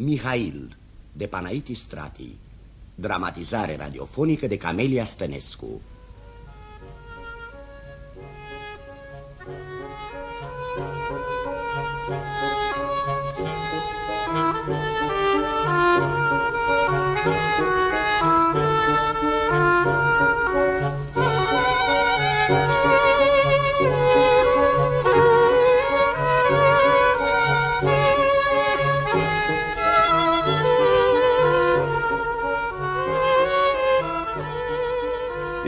Mihail, de Panaiti Strati Dramatizare radiofonică de Camelia Stănescu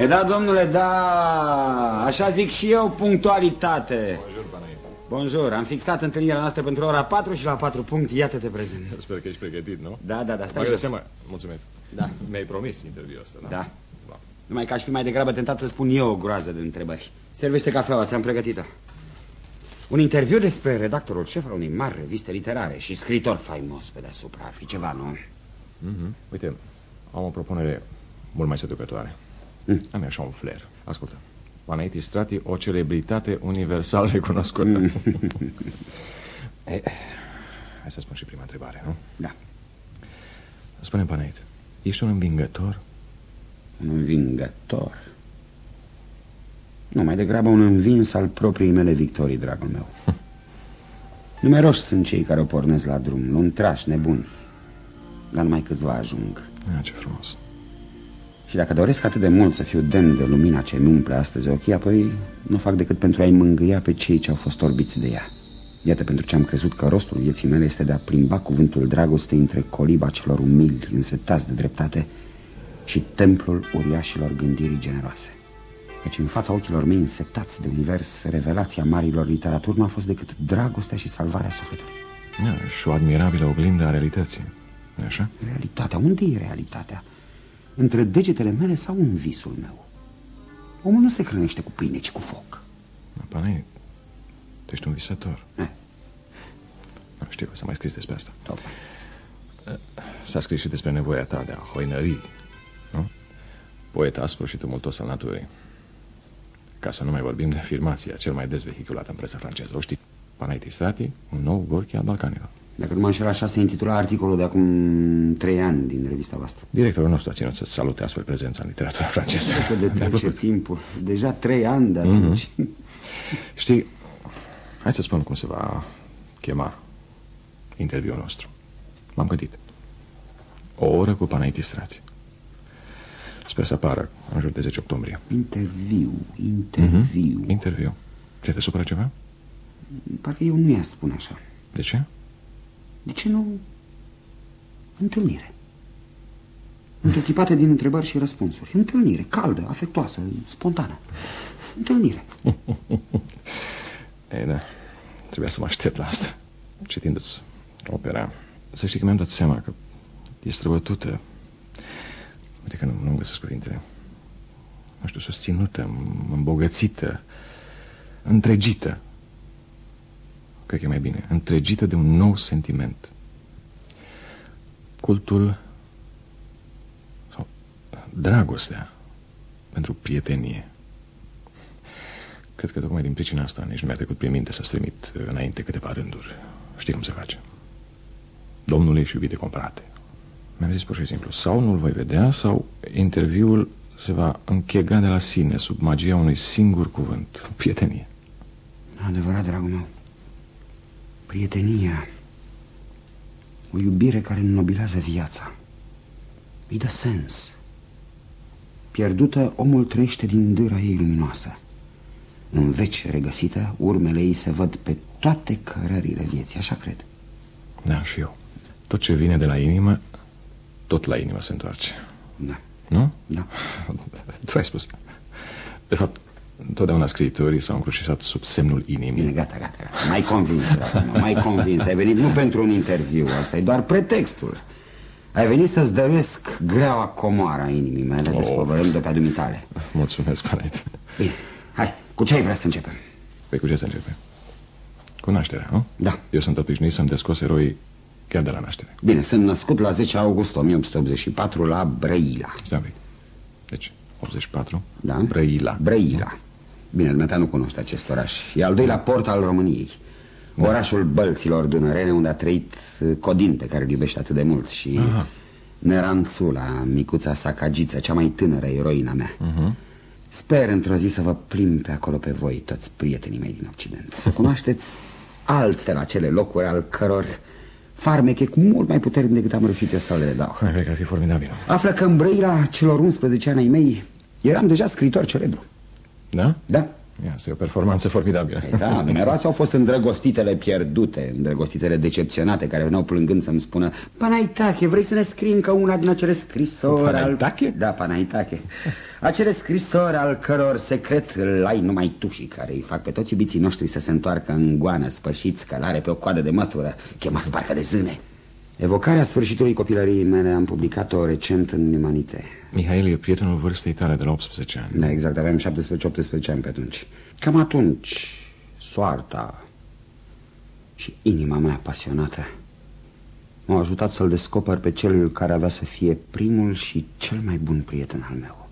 E da, domnule, da, așa zic și eu, punctualitate. Bonjour, Panay. Bonjour, am fixat întâlnirea noastră pentru ora 4 și la 4 punct, iată-te prezent. Sper că ești pregătit, nu? Da, da, da, stai Mă jos. seama. Mulțumesc. Da. Mi-ai promis interviul ăsta, da? Da. Da. Numai că aș fi mai degrabă tentat să spun eu o groază de întrebări. Servește cafeaua, ți-am pregătit-o. Un interviu despre redactorul șef al unei mari reviste literare și scritor faimos pe deasupra. Ar fi ceva, nu? Mhm. Uite, am o propunere mult mai seducătoare. Mm. Am așa un flair. Ascultă. Panaiti Strati, o celebritate universal recunoscută. Mm. e, hai să spun și prima întrebare, nu? Da. Spune, Panait, ești un învingător? Un învingător. Nu, mai degrabă un învins al propriei mele victorii, dragul meu. Numeroși sunt cei care o pornesc la drum, luntrași, nebuni. Dar numai câțiva ajung. Ah, ce frumos. Și dacă doresc atât de mult să fiu demn de lumina ce mi umple astăzi ochii, apoi nu fac decât pentru a-i mângâia pe cei ce au fost orbiți de ea. Iată pentru ce am crezut că rostul vieții mele este de a plimba cuvântul dragostei între coliba celor umili, însetați de dreptate, și templul uriașilor gândirii generoase. Căci în fața ochilor mei însetați de univers, revelația marilor literaturi nu a fost decât dragostea și salvarea sufletului. Da, și o admirabilă oglindă a realității. nu așa? Realitatea, unde e realitatea? Între degetele mele sau în visul meu? Omul nu se hrănește cu pâine, ci cu foc. Panait, tu ești un visător. Eh, Nu știu, s-a mai scris despre asta. tocmai. S-a scris și despre nevoia ta de a hoinări, nu? Poet aspru și tumultos al naturii. Ca să nu mai vorbim de afirmația cel mai des vehiculată în presa franceză. O știi? Panaiti Strati, un nou Gorchi al Balcanilor. Dacă nu mă înșel, așa se intitula articolul de acum trei ani din revista voastră. Directorul nostru a ținut să-ți salute astfel prezența în literatura franceză. Cât de trece timpul. Deja trei ani de atunci. Știi, hai să spun cum se va chema interviul nostru. M-am gândit. O oră cu Panaiti Strati. Sper să apară în jur de 10 octombrie. Interviu, interviu. Interviu. Ți-ai te supăra ceva? Parcă eu nu i-aș spune așa. De ce? De ce nu întâlnire? Întotipate din întrebări și răspunsuri. Întâlnire, caldă, afectoasă, spontană. Întâlnire. E, da, trebuia să mă aștept la asta. Citindu-ți opera, să știi că mi-am dat seama că e străbătută. Uite că nu, nu găsesc cuvintele. Nu știu, susținută, îmbogățită, întregită. Cred că e mai bine. Întregită de un nou sentiment. Cultul sau dragostea pentru prietenie. Cred că tocmai din pricina asta nici nu mi-a trecut prin minte să trimit înainte câteva rânduri. Știi cum se face. Domnule și iubite comprate. Mi-am zis pur și simplu, sau nu-l voi vedea, sau interviul se va închega de la sine sub magia unui singur cuvânt. Prietenie. Adevărat, dragul meu. Prietenia. O iubire care înnobilează viața. Îi dă sens. Pierdută, omul trăiește din dâra ei luminoasă. În veci regăsită, urmele ei se văd pe toate cărările vieții, așa cred. Da, și eu. Tot ce vine de la inimă, tot la inimă se întoarce. Da, Nu? da. Tu ai spus. De fapt, întotdeauna scriitorii s-au încrucișat sub semnul inimii. Bine, gata, gata, gata. Mai convins, dragul meu, mai convins. Ai venit nu pentru un interviu, asta e doar pretextul. Ai venit să-ți dăruiesc greaua comoara inimii mele, Oh. despovărând-o pe adumitale. Mulțumesc, Panet. Bine, hai, cu ce ai vrea să începem? Păi cu ce să începe? Cu nașterea, nu? Da. Eu sunt obișnuit să-mi descos eroii chiar de la naștere. Bine, sunt născut la 10 august 1884 la Brăila. Stai un pic. Deci, 84. Da? Brăila. Brăila. Bine, dumneata nu cunoște acest oraș. E al doilea port al României. Da. Orașul Bălților Dunărene, unde a trăit uh, Codin, pe care îl iubește atât de mult, și Aha. Neranțula, micuța Sacagiță, cea mai tânără eroina mea. Uh mhm. -huh. Sper într-o zi să vă plim pe acolo pe voi, toți prietenii mei din Occident. Să cunoașteți altfel acele locuri al căror farmeche cu mult mai puternic decât am reușit eu să le dau. Cred că ar fi formidabil. Află că în brăila celor 11 ani ai mei eram deja scriitor celebru. Da? Da. Asta e o performanță formidabilă. Ei, da, numeroase au fost îndrăgostitele pierdute, îndrăgostitele decepționate, care veneau plângând să-mi spună Panaitache, vrei să ne scrii încă una din acele scrisori Panaitache? Al... Da, Panaitache. Acele scrisori al căror secret îl ai numai tu și care îi fac pe toți iubiții noștri să se întoarcă în goană, spășiți, călare pe o coadă de mătură, chemați barca de zâne. Evocarea sfârșitului copilăriei mele am publicat-o recent în Imanite. Mihail e prietenul vârstei tale de la 18 ani. Da, exact, aveam 17-18 ani pe atunci. Cam atunci, soarta și inima mea pasionată m-au ajutat să-l descoper pe cel care avea să fie primul și cel mai bun prieten al meu.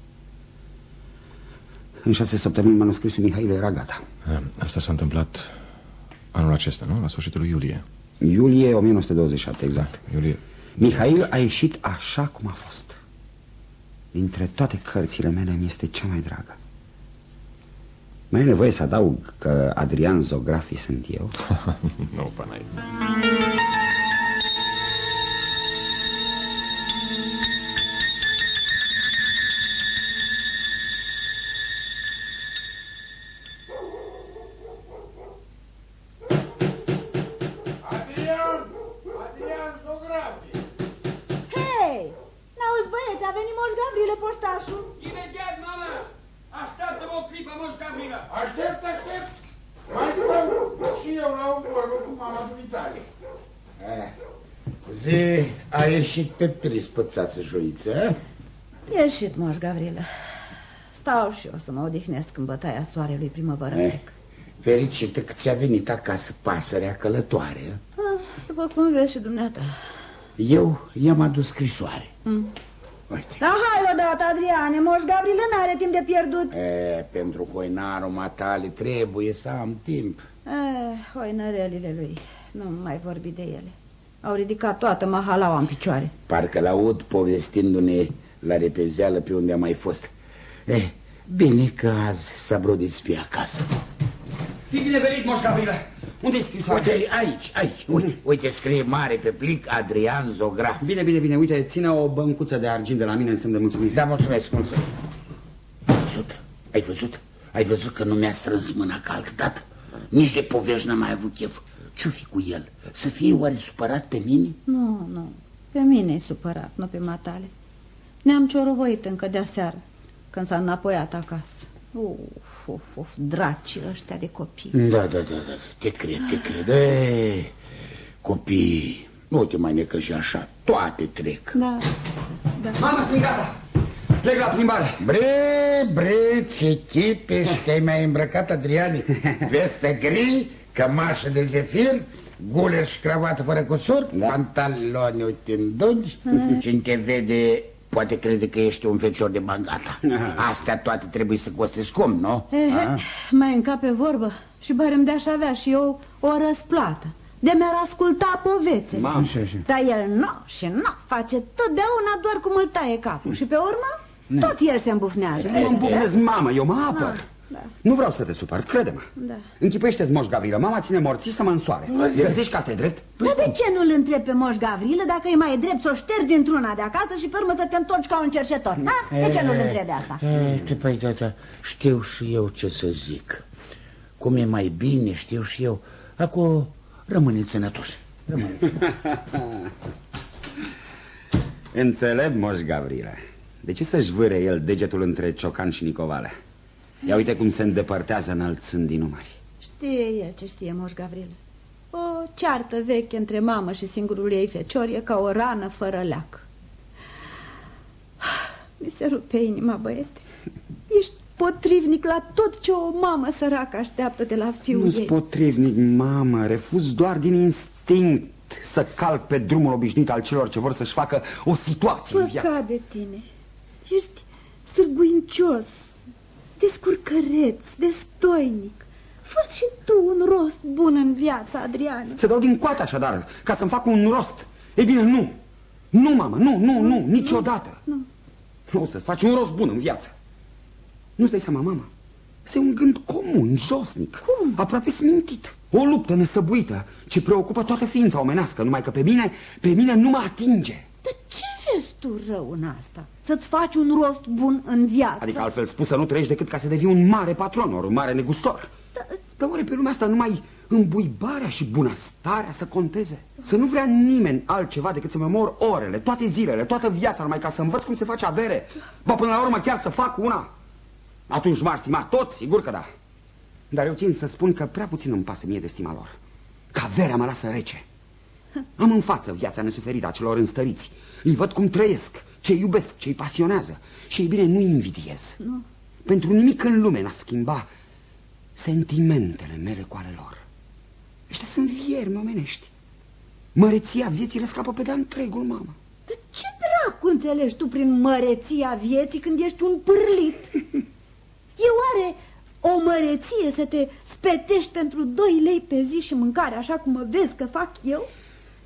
În șase săptămâni manuscrisul Mihail era gata. Asta s-a întâmplat anul acesta, nu? La sfârșitul iulie. Iulie 1927, exact. Iulie. Mihail a ieșit așa cum a fost. Dintre toate cărțile mele mi este cea mai dragă. Mai e nevoie să adaug că Adrian Zografi sunt eu? nu, până ieșit pe prispățață, joiță, Ieșit, moș Gavrilă. Stau și eu să mă odihnesc în bătaia soarelui primăvară eh, Fericită că ți-a venit acasă pasărea călătoare. Ah, după cum vezi și dumneata. Eu i-am adus scrisoare. Mm. Uite. Da, hai odată, Adriane, moș Gavrilă n-are timp de pierdut. E, pentru hoinarul matale trebuie să am timp. E, hoinărelile lui, nu mai vorbi de ele. Au ridicat toată mahalaua în picioare. Parcă l-aud povestindu-ne la repezeală pe unde a mai fost. Eh, bine că azi s-a brodit spie acasă. Fii binevenit, Moș Gavrilă. Unde-i scrisoarea? Uite, aici, aici. Uite, uite, scrie mare pe plic Adrian Zograf. Bine, bine, bine. Uite, ține o băncuță de argint de la mine în semn de mulțumire. Da, mulțumesc, mulțumesc. Ai văzut? Ai văzut? Ai văzut că nu mi-a strâns mâna ca altă dată? Nici de povești n-am mai avut chef. Ce-o fi cu el? Să fie oare supărat pe mine? Nu, nu. Pe mine e supărat, nu pe matale. Ne-am ciorovoit încă de aseară, când s-a înapoiat acasă. Uf, uf, uf, dracii ăștia de copii. Da, da, da, da, te cred, te cred. E, copii, nu te mai necă și așa, toate trec. Da, da. Mama, sunt gata. Plec la plimbare. Bre, bre, ce chipești, te-ai mai îmbrăcat, Adriane? Vestă gri, cămașă de zefir, guler și cravată fără cusur, da. pantaloni uite în dungi, mm. cine te vede poate crede că ești un fecior de bagata. Astea toate trebuie să coste scump, nu? He, he, mai încape vorbă și barem de-aș avea și eu o răsplată. De mi-ar asculta povețe. Mam. Dar el nu și nu face totdeauna doar cum îl taie capul. Și pe urmă, tot el se îmbufnează. Nu îmbufnez, mamă, eu mă apăr. Da. Da. Nu vreau să te supăr, crede-mă da. Închipește-ți Moș Gavrilă, mama ține morții să mă însoare Găsești că asta e drept? Dar de ce nu-l întrebi pe Moș Gavrilă dacă e mai drept să o ștergi într-una de acasă și pe urmă să te întorci ca un cercetor? Ha? De ce nu-l întrebi asta? E, păi, tata, știu și eu ce să zic Cum e mai bine, știu și eu Acum rămâneți sănătoși Rămâneți Înțeleg, Moș Gavrilă De ce să-și vâre el degetul între Ciocan și Nicovale? Ia uite cum se îndepărtează înălțând din numări Știe el ce știe, moș Gavril. O ceartă veche între mamă și singurul ei fecior E ca o rană fără leac. Mi se rupe inima, băiete. Ești potrivnic la tot ce o mamă săracă așteaptă de la fiul Nu-s potrivnic, mamă. Refuz doar din instinct să calc pe drumul obișnuit al celor ce vor să-și facă o situație Păcat în viață. De tine. Ești sârguincios descurcăreț, destoinic, Fă și tu un rost bun în viața, Adrian. Să dau din coate așadar, ca să-mi fac un rost. Ei bine, nu. Nu, mamă, nu, nu, nu, niciodată. Nu. Nu o să-ți faci un rost bun în viață. Nu-ți dai seama, mama? Este un gând comun, josnic, Cum? aproape smintit. O luptă nesăbuită ce preocupă toată ființa omenească, numai că pe mine, pe mine nu mă atinge. Dar ce vezi tu rău în asta? Să-ți faci un rost bun în viață? Adică altfel spus să nu trăiești decât ca să devii un mare patron, ori un mare negustor. Da. Dar oare pe lumea asta numai îmbuibarea și bunăstarea să conteze? Să nu vrea nimeni altceva decât să-mi omor orele, toate zilele, toată viața, numai ca să învăț cum se face avere. Ba până la urmă chiar să fac una. Atunci m-ar stima toți, sigur că da. Dar eu țin să spun că prea puțin îmi pasă mie de stima lor. Că averea mă lasă rece. Am în față viața nesuferită a celor înstăriți. Îi văd cum trăiesc, ce iubesc, ce îi pasionează. Și, ei bine, nu-i invidiez. Nu. Pentru nimic în lume n-a schimba sentimentele mele cu ale lor. Ăștia sunt viermi omenești. Măreția vieții le scapă pe de întregul, mamă. Dar ce dracu înțelegi tu prin măreția vieții când ești un pârlit? E oare o măreție să te spetești pentru 2 lei pe zi și mâncare, așa cum mă vezi că fac eu?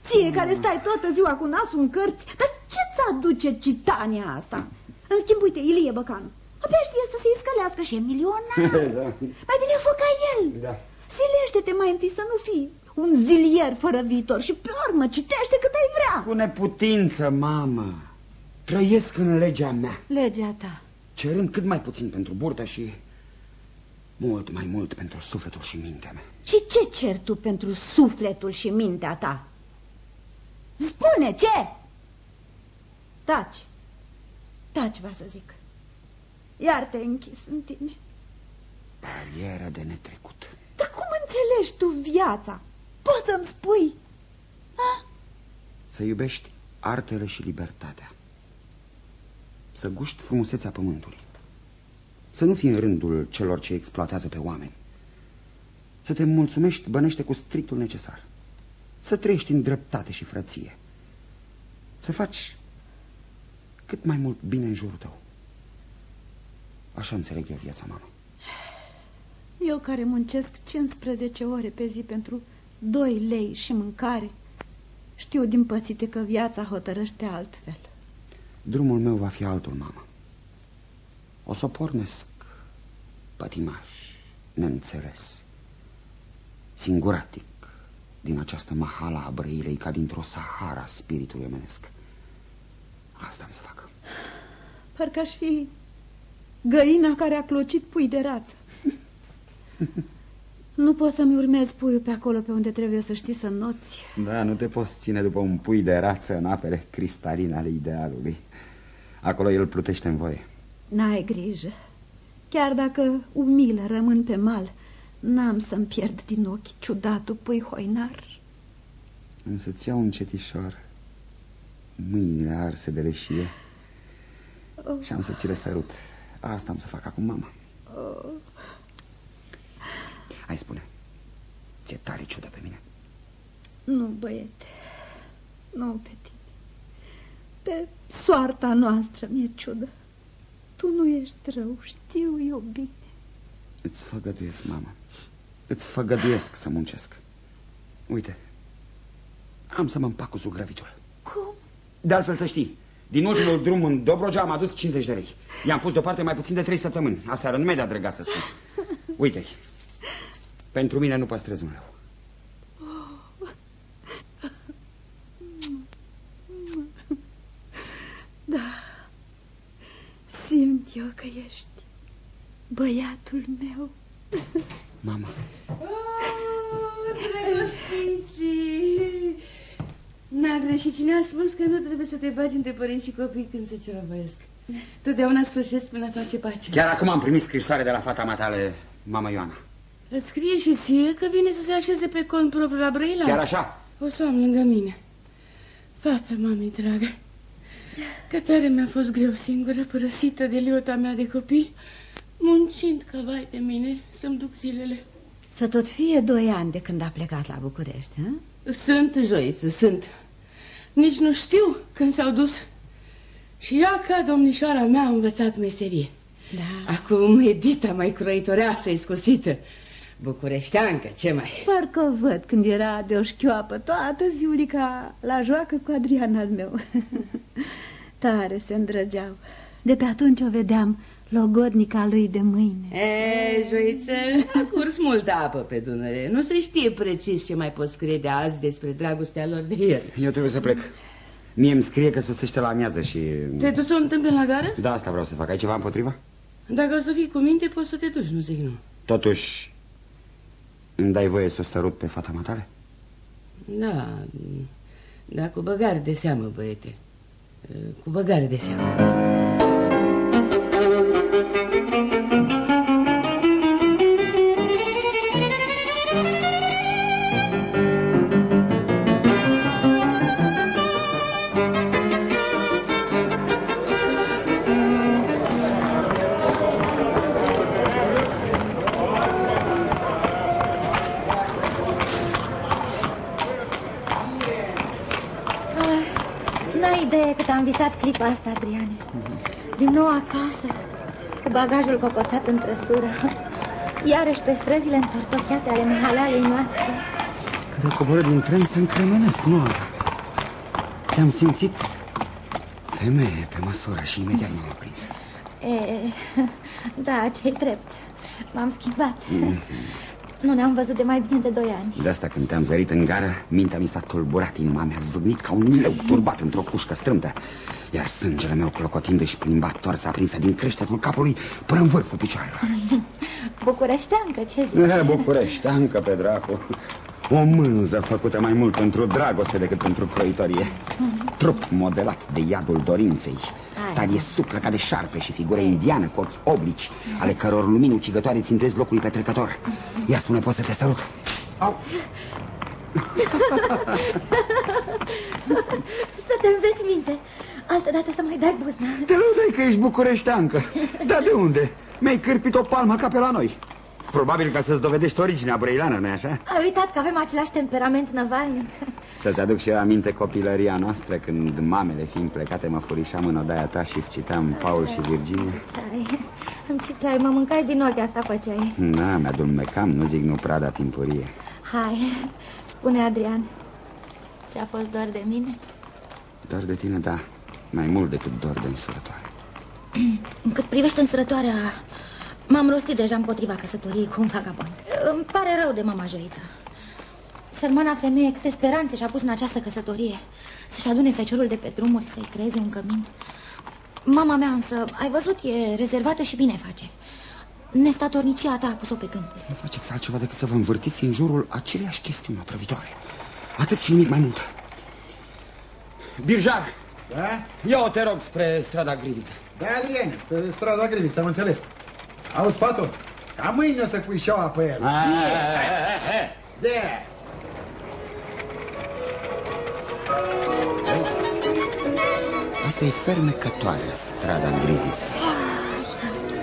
Ție care stai toată ziua cu nasul în cărți, dar ce-ți aduce citania asta? În schimb, uite, Ilie Băcanu, abia știe să se iscălească și e milionar. Da. Mai bine fă ca el. Da. Silește-te mai întâi să nu fii un zilier fără viitor și pe urmă citește cât ai vrea. Cu neputință, mamă. Trăiesc în legea mea, Legea ta. cerând cât mai puțin pentru burtă și mult mai mult pentru sufletul și mintea mea. Și ce cer tu pentru sufletul și mintea ta? Spune, ce? Taci. Taci, va să zic. Iar te închis în tine. Barieră de netrecut. Dar cum înțelegi tu viața? Poți să-mi spui? Ha? Să iubești artele și libertatea. Să guști frumusețea pământului. Să nu fii în rândul celor ce exploatează pe oameni. Să te mulțumești bănește cu strictul necesar. Să trăiești în dreptate și frăție. Să faci cât mai mult bine în jurul tău. Așa înțeleg eu viața, mamă. Eu care muncesc 15 ore pe zi pentru 2 lei și mâncare, știu din pățite că viața hotărăște altfel. Drumul meu va fi altul, mamă. O să o pornesc pătimaș, neînțeles, singuratic, din această mahala a brăilei ca dintr-o sahara spiritului omenesc. Asta am să fac. Parcă aș fi găina care a clocit pui de rață. Nu pot să-mi urmez puiul pe acolo pe unde trebuie să știi să noți. Da, nu te poți ține după un pui de rață în apele cristaline ale idealului. Acolo el plutește în voie. N-ai grijă. Chiar dacă umilă rămân pe mal, n-am să-mi pierd din ochi ciudatul pui hoinar. Însă ți iau încetișor mâinile arse de leșie și am să ți le sărut. Asta am să fac acum, mama. Hai, spune. Ți-e tare ciudă pe mine? Nu, băiete, nu pe tine. Pe soarta noastră mi-e ciudă. Tu nu ești rău, știu eu bine. Îți făgăduiesc, mama. Îți făgăduiesc să muncesc. Uite, am să mă împac cu zugrăvitul. Cum? De altfel să știi, din ultimul drum în Dobrogea am adus 50 de lei. I-am pus deoparte mai puțin de 3 săptămâni. Aseară nu mi-ai dat drăga să spun. Uite-i. Pentru mine nu păstrez un leu. Da, simt eu că ești băiatul meu. Mama, Drăgostiții! N-a greșit cine a spus că nu trebuie să te bagi între părinți și copii când se cerovăiesc. Totdeauna sfârșesc până a face pace. chiar acum am primit scrisoare de la fata matale, mama Ioana. Îți scrie și ție că vine să se așeze pe cont propriu la Brăila? Chiar așa? O să o am lângă mine. Fata mamei dragă, că tare mi-a fost greu singură, părăsită de liota mea de copii, muncind ca vai de mine să-mi duc zilele. Să tot fie doi ani de când a plecat la București, hă? Sunt, Joiță, sunt. Nici nu știu când s-au dus. Și ea, ca domnișoara mea, a învățat meserie. Da. Acum e dita mai croitoreasă, iscosită. Bucureșteancă, ce mai? Parcă văd când era de o șchioapă toată ziulica la joacă cu Adrian al meu. Tare se îndrăgeau. De pe atunci o vedeam logodnica lui de mâine. E, Joițel, a curs multă apă pe Dunăre. Nu se știe precis ce mai poți crede azi despre dragostea lor de ieri. Eu trebuie să plec. Mie îmi scrie că sosește la amiază și... Te-ai dus să o întâmple la gară? Da, asta vreau să fac. Ai ceva împotriva? Dacă o să fii cu minte, poți să te duci, nu zic nu. Totuși, îmi dai voie să o sărut pe fata matale? Da, da, cu băgare de seamă, băiete. Cu băgare de seamă. Cât am visat clipa asta, Adriane. Din nou acasă, cu bagajul cocoțat în trăsură. Iarăși pe străzile întortocheate ale mahalalei noastre. Când ai coborât din tren să încremenesc, nu alta. Te-am simțit femeie pe măsură și imediat m-am aprins. E, da, ce-i drept. M-am schimbat. Nu ne-am văzut de mai bine de doi ani. De asta când te-am zărit în gară, mintea mi s-a tulburat, inima mi-a zvâgnit ca un leu turbat într-o cușcă strâmtă. Iar sângele meu clocotind își plimba torța aprinsă din creștetul capului până în vârful picioarelor. Bucureșteancă, ce zici? E, București, încă pe dracu. O mânză făcută mai mult pentru dragoste decât pentru croitorie. Trup modelat de iadul dorinței. Hai. Talie suplă ca de șarpe și figură indiană cu ochi oblici, ale căror lumini ucigătoare țintuiesc locului petrecător. Ia spune, poți să te sărut? Au. Să te înveți minte. Altă dată să mai dai buzna. Te lăudai că ești bucureșteancă. Dar de unde? Mi-ai cârpit o palmă ca pe la noi. Probabil ca să-ți dovedești originea brăilană, nu-i așa? Ai uitat că avem același temperament năvalnic. Să-ți aduc și eu aminte copilăria noastră Când mamele fiind plecate mă furișam în odaia ta Și îți citeam Paul și Virginia Ai, îmi citeai, mă mâncai din ochi, asta făceai. Da, mi-adulmecam, nu zic nu prada timpurie Hai, spune Adrian, ți-a fost doar de mine? Doar de tine, da Mai mult decât doar de însurătoare Cât privește însărătoarea, m-am rostit deja împotriva căsătoriei cu un vagabond. Îmi pare rău de mama Joiță. Sărmana femeie câte speranțe și-a pus în această căsătorie. Să-și adune feciorul de pe drumuri, să-i creeze un cămin. Mama mea însă, ai văzut, e rezervată și bine face. Nestatornicia ta a pus-o pe gând. Nu faceți altceva decât să vă învârtiți în jurul aceleași chestiuni otrăvitoare Atât și nimic mai mult Birjar, Da? ia-o te rog spre strada Griviță Da, Adrian, spre strada Griviță, am înțeles. Auzi, fatu, ca mâine o să pui șaua pe el. De Asta e fermecătoarea strada în Griviță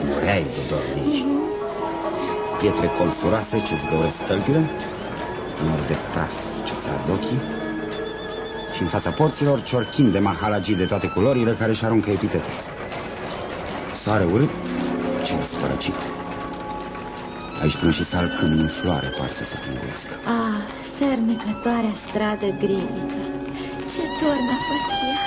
Mureai de dor de aici Pietre colțuroase ce zgăuresc stălpile Nori de praf ce-ți ard ochii Și în fața porților ciorchini de mahalagii de toate culorile Care își aruncă epitete. Soare urât, cer spărăcit Aici până și salcâmii în floare par să se timbuiască Ah, fermecătoarea stradă Griviță. Ce dorn a fost ea!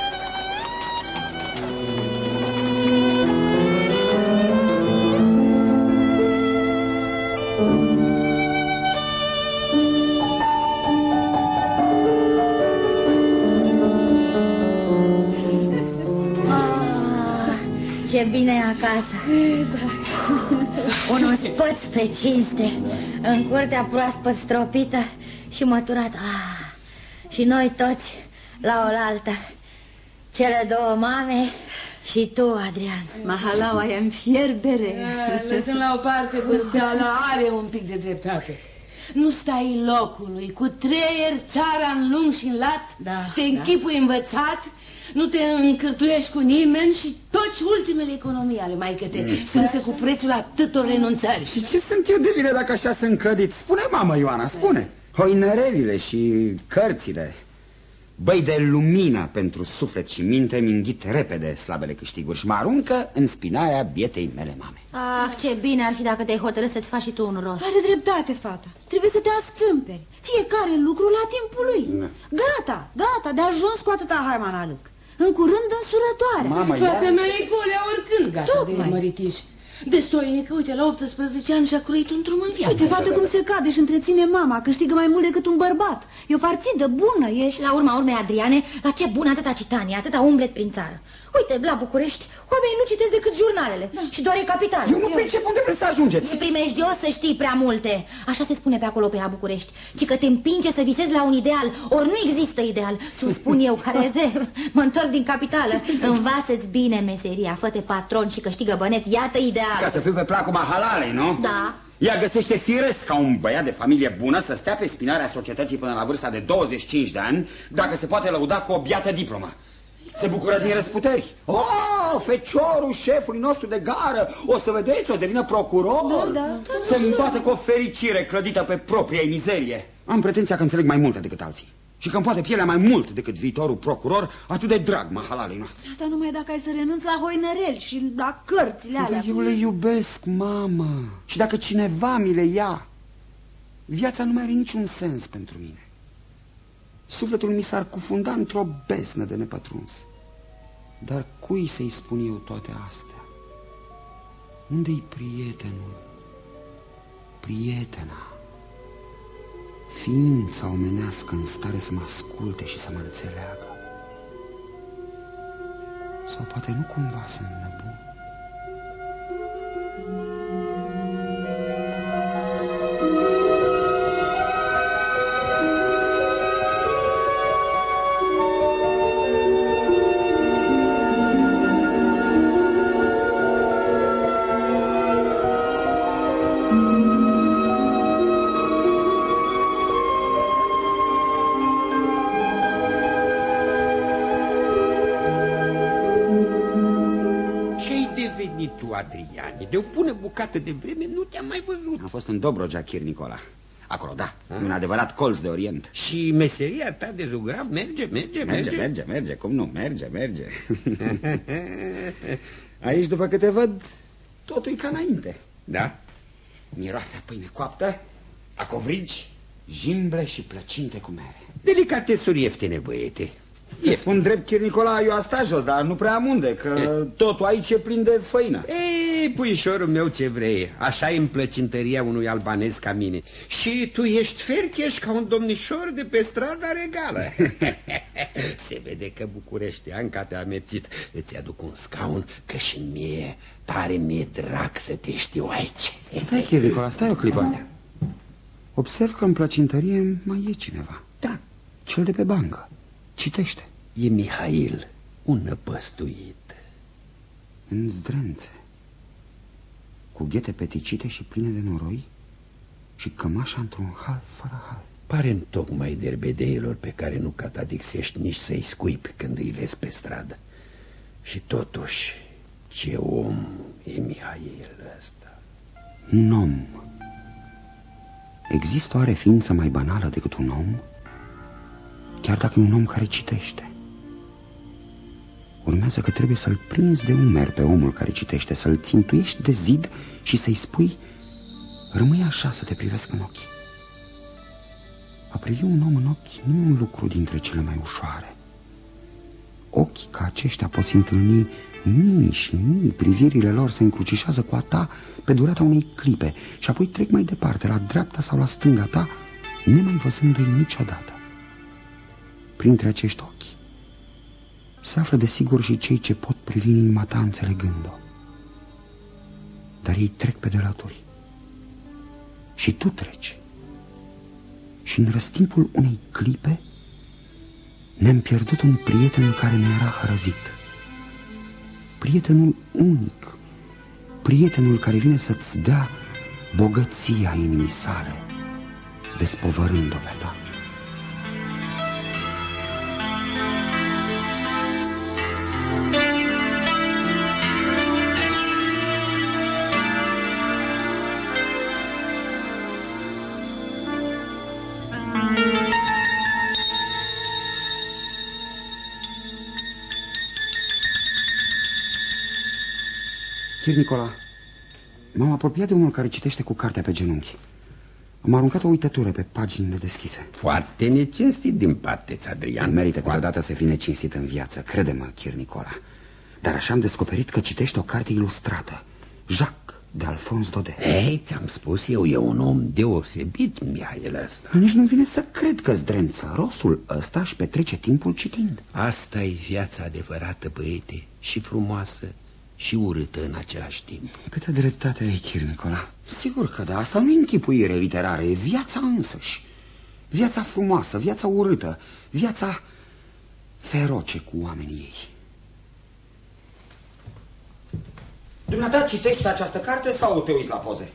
Ah, ce bine e acasă! Da. Un ospăț pe cinste, în curtea proaspăt stropită și măturat. Ah, și noi toți la oaltă, cele două mame și tu, Adrian. Mahalaua e în fierbere. Da, Lăsând la o parte bârfeala, are un pic de dreptate. Nu stai locului, cu treier, țara în lung și în lat, Da, te închipui învățat, nu te încârtuiești cu nimeni și toci ultimele economii ale mai te strânse cu prețul atâtor renunțări. Și ce sunt eu de bine dacă așa sunt clădit? Spune, mamă Ioana, spune Hoinărelile și cărțile Băi de lumină pentru suflet și minte mi înghit repede slabele câștiguri și mă aruncă în spinarea bietei mele mame. Ah, ce bine ar fi dacă te-ai hotărât să-ți faci și tu un rost. Are dreptate, fata. Trebuie să te astâmperi. Fiecare lucru la timpul lui. Da. Gata, gata, de ajuns cu atâta haimanalâc. În curând însurătoare. Mamă, Fata ia... mea e golea oricând gata Tocmai. de măritiș. Destoinică, uite, la 18 ani și-a croit un drum în viață. Uite, fată, cum se cade și întreține mama, câștigă mai mult decât un bărbat. E o partidă bună, ești... Și la urma urmei, Adriane, la ce bun atâta citanie, atâta umblet prin țară. Uite, la București, oamenii nu citesc decât jurnalele da. și doar e capital. Eu nu pricep unde vreți să ajungeți. Îți primejdios să știi prea multe. Așa se spune pe acolo pe la București. Ci că te împinge să visezi la un ideal. Ori nu există ideal. Ți-o spun eu, care de... mă întorc din capitală. Învață-ți bine meseria, fă-te patron și câștigă bănet. Iată ideal. Ca să fiu pe placul mahalalei, nu? Da. Ea găsește firesc ca un băiat de familie bună să stea pe spinarea societății până la vârsta de 25 de ani, dacă se poate lăuda cu o biată diplomă. Se bucură din răsputeri. Oh, feciorul șefului nostru de gară, o să vedeți, o devină procuror. Da, da, Se îmbată cu o fericire clădită pe propria ei mizerie. Am pretenția că înțeleg mai multe decât alții. Și că îmi poate pielea mai mult decât viitorul procuror, atât de drag mahalalei noastre. Asta numai dacă ai să renunți la hoinăreli și la cărțile alea. Dar eu le iubesc, mamă. Și dacă cineva mi le ia, viața nu mai are niciun sens pentru mine. Sufletul mi s-ar cufunda într-o beznă de nepătruns. Dar cui să-i spun eu toate astea? Unde-i prietenul? Prietena? Ființa omenească în stare să mă asculte și să mă înțeleagă. Sau poate nu cumva sunt nebun. Ce-ai bucată de vreme nu te-am mai văzut. Am fost în Dobrogea, Chir Nicola. Acolo, da, e un adevărat colț de Orient. Și meseria ta de zugrav merge, merge, Merge, merge? merge, merge, cum nu, merge, merge. Aici, după câte văd, totul e ca înainte. Da? Miroase a pâine coaptă, a covrigi, jimble și plăcinte cu mere. Delicatesuri ieftine, băiete. Să spun drept, Chir Nicola, eu asta jos, dar nu prea amunde, că totul aici e plin de făină. Ei, puișorul meu ce vrei, așa e în plăcintăria unui albanez ca mine. Și tu ești fercheș ca un domnișor de pe strada regală. Se vede că Bucureșteanca te-a amețit. Îți aduc un scaun, că și mie, tare mi-e drag să te știu aici. Stai, Chir Nicola, stai o clipă. Observ că în plăcintărie mai e cineva. Da, Cel de pe bancă. Citește. e Mihail, un năpăstuit. În zdrențe. Cu ghete peticite și pline de noroi și cămașa într-un hal fără hal. Pare în tocmai derbedeilor pe care nu catadixești nici să-i scuipi când îi vezi pe stradă. Și totuși, ce om e Mihail ăsta. Un om. Există oare ființă mai banală decât un om? Chiar dacă e un om care citește. Urmează că trebuie să-l prinzi de umer pe omul care citește, să-l țintuiești de zid și să-i spui Rămâi așa să te privesc în ochi. A privi un om în ochi nu e un lucru dintre cele mai ușoare. Ochii ca aceștia poți întâlni mii și mii, privirile lor se încrucișează cu a ta pe durata unei clipe și apoi trec mai departe, la dreapta sau la stânga ta, nemai văzându-i niciodată. Printre acești ochi se află desigur și cei ce pot privi în inima ta înțelegând-o. Dar ei trec pe de lături. Și tu treci. Și în răstimpul unei clipe ne-am pierdut un prieten care ne era hărăzit. Prietenul unic, prietenul care vine să-ți dea bogăția inimii sale, despovărând-o pe ta. Chir Nicola, m-am apropiat de unul care citește cu cartea pe genunchi. Am aruncat o uitătură pe paginile deschise. Foarte necinstit din parte, Adrian. Merită câteodată să fii necinstit în viață, crede-mă, Chir Nicola. Dar așa am descoperit că citește o carte ilustrată. Jacques de Alfons Dode. Ei, ți-am spus eu, e un om deosebit, Mihail ăsta. Nici nu vine să cred că zdrență. Rosul ăsta își petrece timpul citind. Asta e viața adevărată, băiete, și frumoasă și urâtă în același timp. Câtă dreptate ai, Chir Nicola. Sigur că da, asta nu e închipuire literară, e viața însăși. Viața frumoasă, viața urâtă, viața feroce cu oamenii ei. Dumneata citești această carte sau te uiți la poze?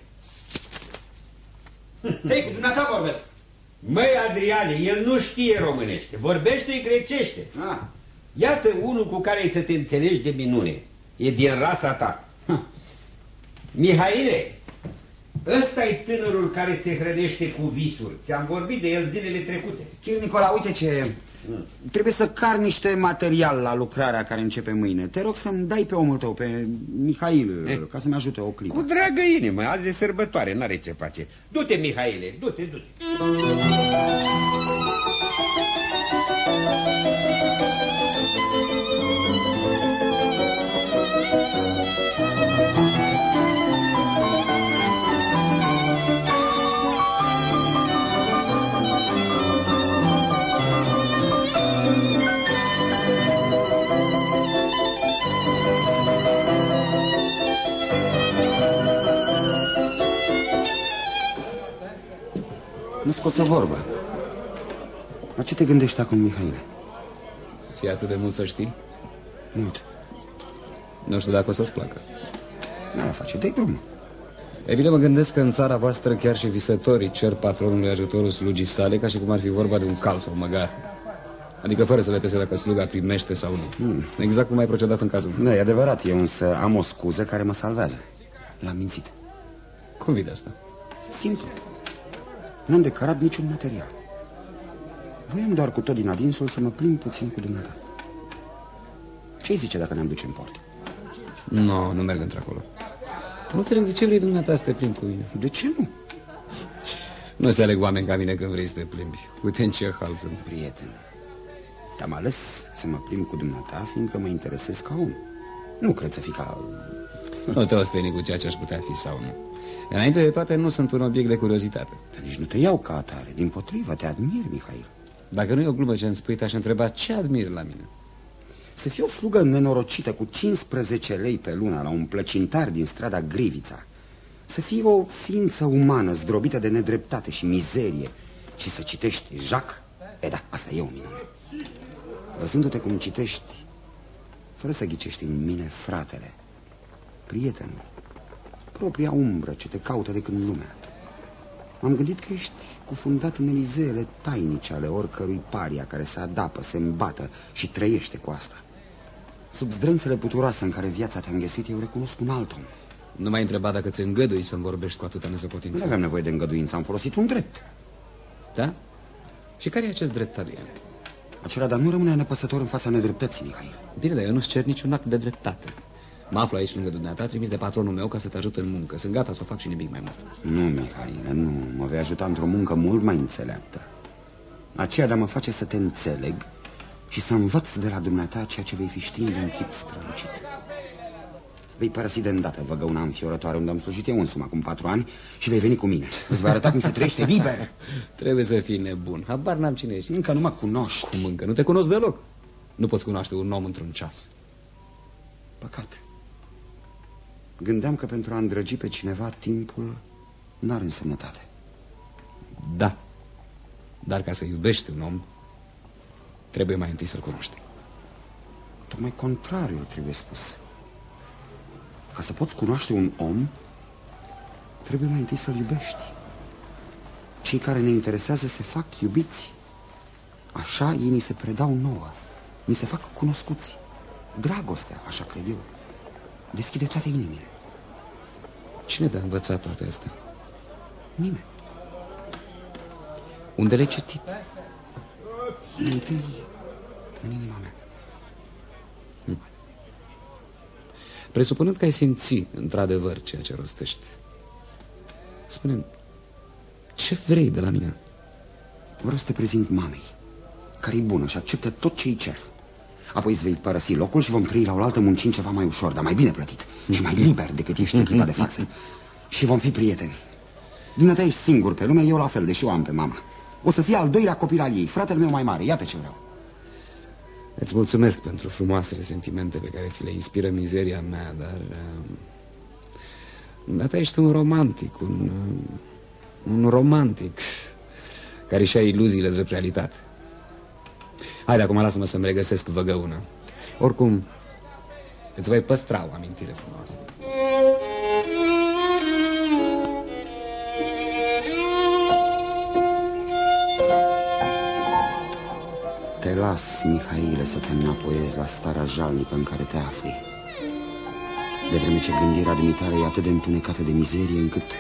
Hei, cu dumneata vorbesc. Măi, Adriane, el nu știe românește, vorbește grecește. Ah. Iată unul cu care ai să te înțelegi de minune. E din rasa ta. Ha. Mihaile, ăsta e tânărul care se hrănește cu visuri. Ți-am vorbit de el zilele trecute. Chir Nicola, uite ce... Trebuie să car niște material la lucrarea care începe mâine. Te rog să-mi dai pe omul tău, pe Mihail, eh. ca să-mi ajute o clipă. Cu dragă inimă, azi e sărbătoare, n-are ce face. Du-te, Mihaile, du-te, du-te. Nu scoți o vorbă. La ce te gândești acum, Mihaile? Ți-e atât de mult să știi? Mult. Nu știu dacă o să-ți placă. Nu la face, dai drum. E bine, mă gândesc că în țara voastră chiar și visătorii cer patronului ajutorul slugii sale ca și cum ar fi vorba de un cal sau măgar. Adică fără să le pese dacă sluga primește sau nu. Hmm. Exact cum ai procedat în cazul Da, e adevărat, eu însă am o scuză care mă salvează. L-am mințit. Cum vede asta? Simplu. N-am decărat niciun material. Voiam doar cu tot din adinsul să mă plimb puțin cu dumneata. ce zice dacă ne-am duce în port? Nu, no, nu merg într-acolo. Nu înțeleg de ce vrei dumneata să te plimbi cu mine. De ce nu? Nu se aleg oameni ca mine când vrei să te plimbi. Uite în ce hal sunt. Prieten, te-am ales să mă plimb cu dumneata fiindcă mă interesez ca om. Nu cred să fii ca... Nu te osteni cu ceea ce aș putea fi sau nu. Înainte de toate, nu sunt un obiect de curiozitate. Dar nici nu te iau ca atare. Din potrivă, te admir, Mihail. Dacă nu e o glumă ce îmi spui, te-aș întreba ce admir la mine. Să fie o slugă nenorocită cu 15 lei pe lună la un plăcintar din strada Grivița. Să fie o ființă umană zdrobită de nedreptate și mizerie și să citești Jacques, e da, asta e o minune. Văzându-te cum citești, fără să ghicești în mine fratele, prietenul, propria umbră ce te caută de când lumea. M-am gândit că ești cufundat în elizeele tainice ale oricărui paria care se adapă, se îmbată și trăiește cu asta. Sub zdrânțele puturoase în care viața te-a înghesuit, eu recunosc un alt om. Nu m-ai întrebat dacă ți îngădui să-mi vorbești cu atâta nesopotință. Nu aveam nevoie de îngăduință, am folosit un drept. Da? Și care e acest drept, Adrian? Acela, dar nu rămâne nepăsător în fața nedreptății, Mihail. Bine, dar eu nu-ți cer niciun act de dreptate. Mă aflu aici lângă dumneata, trimis de patronul meu ca să te ajut în muncă. Sunt gata să o fac și nimic mai mult. Nu, Mihaile, nu. Mă vei ajuta într-o muncă mult mai înțeleaptă. Aceea de a mă face să te înțeleg și să învăț de la dumneata ceea ce vei fi știind în chip strălucit. Vei părăsi de îndată văgăuna înfiorătoare unde am slujit eu însumi acum patru ani și vei veni cu mine. Îți va arăta cum se trăiește liber. Trebuie să fii nebun. Habar n-am cine ești. Încă nu mă cunoști. Cum încă? Nu te cunosc deloc. Nu poți cunoaște un om într-un ceas. Păcat. Gândeam că pentru a îndrăgi pe cineva timpul n-are însemnătate. Da. Dar ca să iubești un om, trebuie mai întâi să-l cunoști. Tocmai contrariul trebuie spus. Ca să poți cunoaște un om, trebuie mai întâi să-l iubești. Cei care ne interesează se fac iubiți. Așa ei ni se predau nouă. Ni se fac cunoscuți. Dragostea, așa cred eu, deschide toate inimile. Cine te-a învățat toate astea? Nimeni. Unde le-ai citit? Întâi în inima mea. Presupunând că ai simți, într-adevăr, ceea ce rostești. spune ce vrei de la mine? Vreau să te prezint mamei, care e bună și acceptă tot ce îi cer. Apoi îți vei părăsi locul și vom trăi la oaltă muncind ceva mai ușor, dar mai bine plătit și mai liber decât ești în clipa de față. Și vom fi prieteni. Dumneata ești singur pe lume, eu la fel, deși o am pe mama. O să fie al doilea copil al ei, fratele meu mai mare, iată ce vreau. Îți mulțumesc pentru frumoasele sentimente pe care ți le inspiră mizeria mea, dar... Uh, data ești un romantic, un, uh, un romantic care și-a iluziile drept realitate. Haide, acum lasă-mă să-mi regăsesc văgăuna. Oricum, îți voi păstra o amintire frumoasă. Te las, Mihaile, să te înapoiezi la starea jalnică în care te afli. De vreme ce gândirea dumitare e atât de întunecată de mizerie încât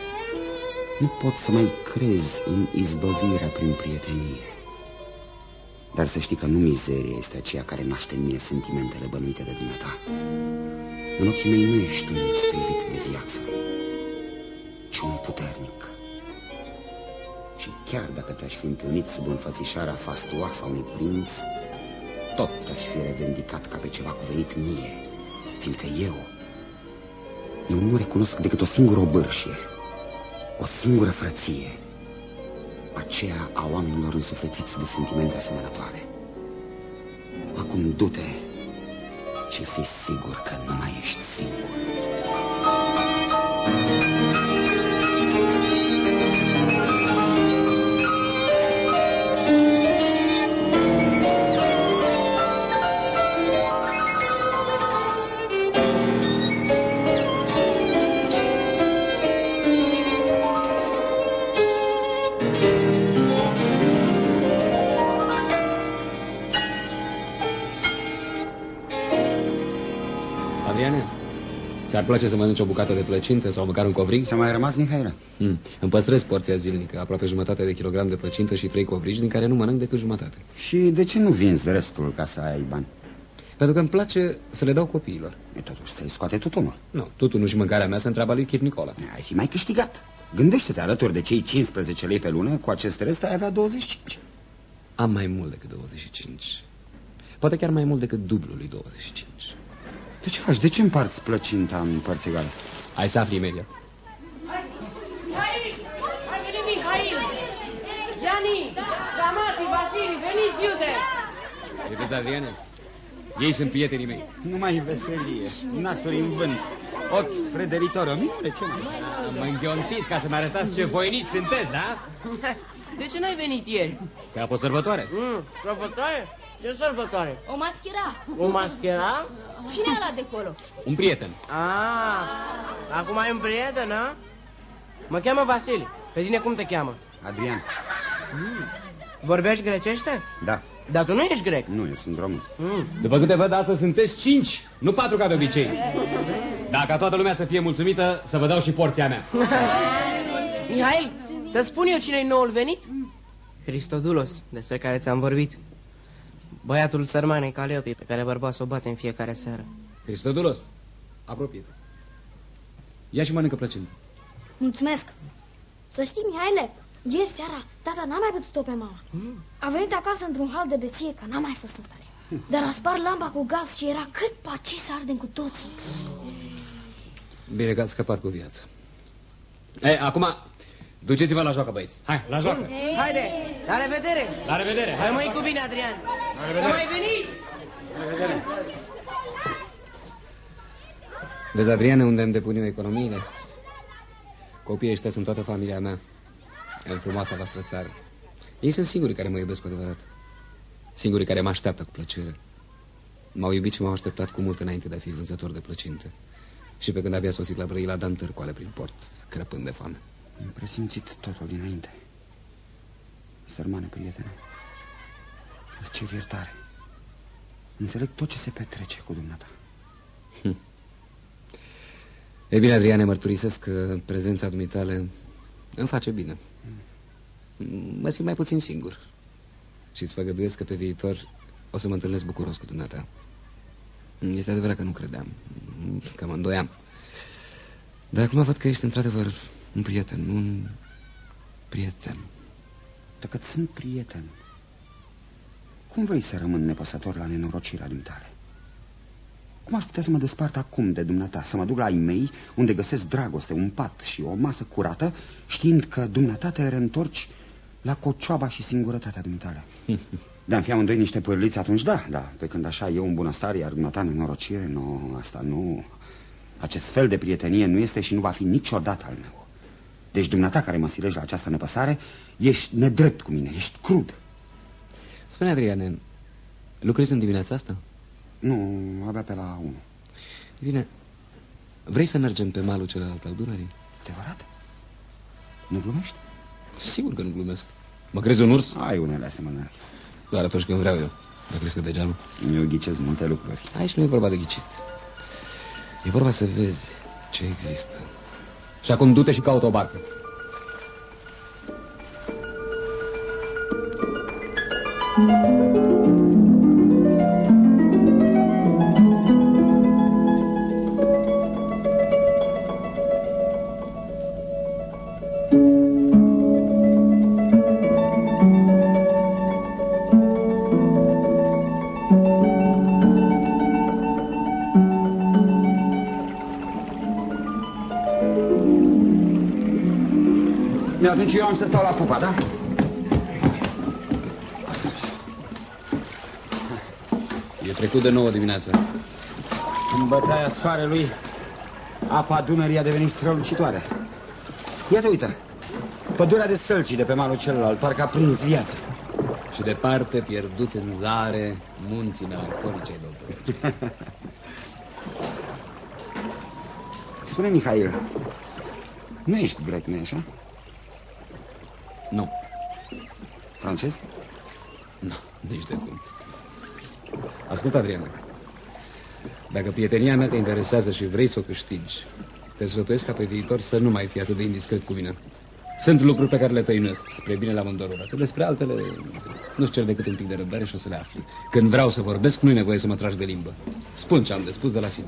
nu pot să mai crezi în izbăvirea prin prietenie. Dar să știi că nu mizeria este aceea care naște în mine sentimentele bănuite de dumneata. În ochii mei nu ești un strivit de viață, ci un puternic. Și chiar dacă te-aș fi întâlnit sub înfățișarea fastuoasă a unui prinț, tot te-aș fi revendicat ca pe ceva cuvenit mie, fiindcă eu, eu nu recunosc decât o singură obârșie, o singură frăție, aceea a oamenilor însuflețiți de sentimente asemănătoare. Acum du-te și fi sigur că nu mai ești singur. Ți-ar place să mănânci o bucată de plăcintă sau măcar un covrig? S-a mai rămas, Mihaela? Mm. Îmi păstrez porția zilnică, aproape jumătate de kilogram de plăcintă și trei covrigi, din care nu mănânc decât jumătate. Și de ce nu vinzi restul ca să ai bani? Pentru că îmi place să le dau copiilor. E totuși să-i scoate tutunul. Nu, tutunul și mâncarea mea se întreabă lui Chip Nicola. Ai fi mai câștigat. Gândește-te, alături de cei 15 lei pe lună, cu acest rest ai avea 25. Am mai mult decât 25. Poate chiar mai mult decât dublul lui 25. De ce faci? De ce împarți plăcinta în părți egale? Hai să afli imediat. Hai, hai, hai venit Mihail! Iani, Stamati, Vasili, veniți, iute! Vedeți, Adriane? Ei sunt prietenii mei. Numai veselie, nasuri în vânt, ochi spre deritor, minune ce mai? Mă înghiontiți ca să-mi arătați ce voinici sunteți, da? De ce n-ai venit ieri? Că a fost sărbătoare. Mm, sărbătoare? Ce sărbătoare? O maschera. O maschera? Cine e ăla de acolo? Un prieten. Ah, acum ai un prieten, a? Mă cheamă Vasile. Pe tine cum te cheamă? Adrian. Mm. Vorbești grecește? Da. Dar tu nu ești grec. Nu, eu sunt român. Mm. După câte văd, astăzi sunteți cinci, nu patru ca de obicei. Dacă toată lumea să fie mulțumită, să vă dau și porția mea. Mihail, să spun eu cine-i noul venit? Hristodulos, despre care ți-am vorbit. Băiatul sărmanei Caleopi, pe care bărbatul o bate în fiecare seară. Hristodulos, apropie-te. Ia și mănâncă plăcintă. Mulțumesc. Să știi, Mihaile, ieri seara tata n-a mai putut-o pe mama. Mm. A venit acasă într-un hal de beție, că n-a mai fost în stare. Mm. Dar a spart lampa cu gaz și era cât paci să ardem cu toții. Bine că ați scăpat cu viață. E, acum, duceți-vă la joacă, băieți. Hai, la joacă. Hey. Haide, la revedere. La revedere. Hai, mai cu bine, Adrian. Să mai veniți. La revedere. Vezi, Adriane, unde îmi depunim economiile? Copiii ăștia sunt toată familia mea În frumoasa voastră țară Ei sunt singurii care mă iubesc cu adevărat Singurii care mă așteaptă cu plăcere M-au iubit și m-au așteptat cu mult înainte de a fi vânzător de plăcinte Și pe când abia sosit la Brăila, dam târcoale prin port, crăpând de foame Am presimțit totul dinainte Sărmane, prietene Îți cer iertare Înțeleg tot ce se petrece cu dumneata hm. E bine, Adriane, mărturisesc că prezența dumitale îmi face bine. Mă simt mai puțin singur. Și îți făgăduiesc că pe viitor o să mă întâlnesc bucuros cu dumneata. Este adevărat că nu credeam. Că mă îndoiam. Dar acum văd că ești într-adevăr un prieten, un prieten. Dacă sunt prieten, cum vrei să rămân nepăsător la nenorocirea tale? Cum aș putea să mă despart acum de dumneata, să mă duc la ai mei, unde găsesc dragoste, un pat și o masă curată, știind că dumneata te reîntorci la cocioaba și singurătatea dumitale? De-am fi amândoi niște pârliți atunci, da, da, pe când așa eu în bunăstare, iar dumneata nenorocire, nu, asta nu... Acest fel de prietenie nu este și nu va fi niciodată al meu. Deci dumneata care mă silești la această nepăsare, ești nedrept cu mine, ești crud. Spune, Adriane, lucrezi în dimineața asta? Nu, abia pe la 1. Bine, vrei să mergem pe malul celălalt al Dunării? Adevărat? Nu glumești? Sigur că nu glumesc. Mă crezi un urs? Ai unele asemănări. Doar atunci când vreau eu. Dar crezi că degeaba? Eu ghicesc multe lucruri. Aici nu e vorba de ghicit. E vorba să vezi ce există. Și acum du-te și caută o barcă. Atunci eu am să stau la pupa, da? E trecut de nouă dimineața. În bătaia soarelui, apa Dunării a devenit strălucitoare. Iată, uite, pădurea de sălci de pe malul celălalt, parcă a prins viață. Și departe, pierduți în zare, munții melancolice ai doctor. Spune, Mihail, nu ești grec, nu așa? Nu. Francez? Nu, nici de cum. Ascultă, Adrian. Dacă prietenia mea te interesează și vrei să o câștigi, te sfătuiesc ca pe viitor să nu mai fii atât de indiscret cu mine. Sunt lucruri pe care le tăinesc spre binele amândorora. Că despre altele nu-ți cer decât un pic de răbdare și o să le afli. Când vreau să vorbesc, nu-i nevoie să mă tragi de limbă. Spun ce am de spus de la sine.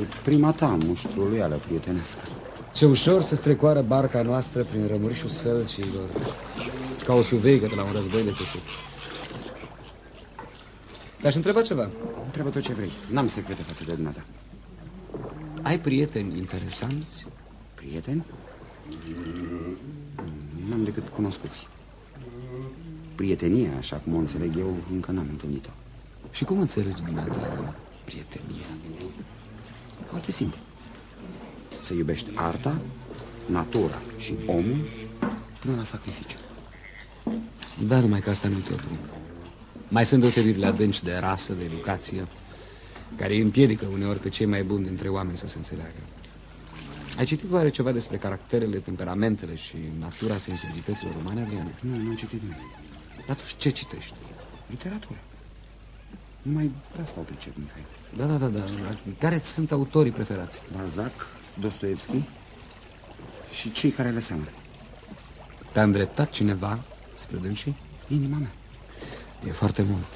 E prima ta muștruluială prietenească. Ce ușor să strecoară barca noastră prin rămurișul sălcilor, ca o suveică de la un război de țesut. Te-aș întreba ceva. Întreabă tot ce vrei. N-am secrete față de dumneata. Ai prieteni interesanți? Prieteni? N-am decât cunoscuți. Prietenia, așa cum o înțeleg eu, încă n-am întâlnit-o. Și cum înțelegi dumneata prietenia? Foarte simplu. Să iubești arta, natura și omul până la sacrificiu. Da, numai că asta nu totul. Mai sunt deosebirile adânci de rasă, de educație, care îi împiedică uneori pe cei mai buni dintre oameni să se înțeleagă. Ai citit oare ceva despre caracterele, temperamentele și natura sensibilităților umane, Adriane? Nu, nu am citit nimic. Atunci ce citești? Literatură. Numai pe asta o pricep, Mihail. Da, da, da, da. Care sunt autorii preferați? Balzac, Dostoevski și cei care le seamănă. Te-a îndreptat cineva spre dânsii? Inima mea. E foarte mult,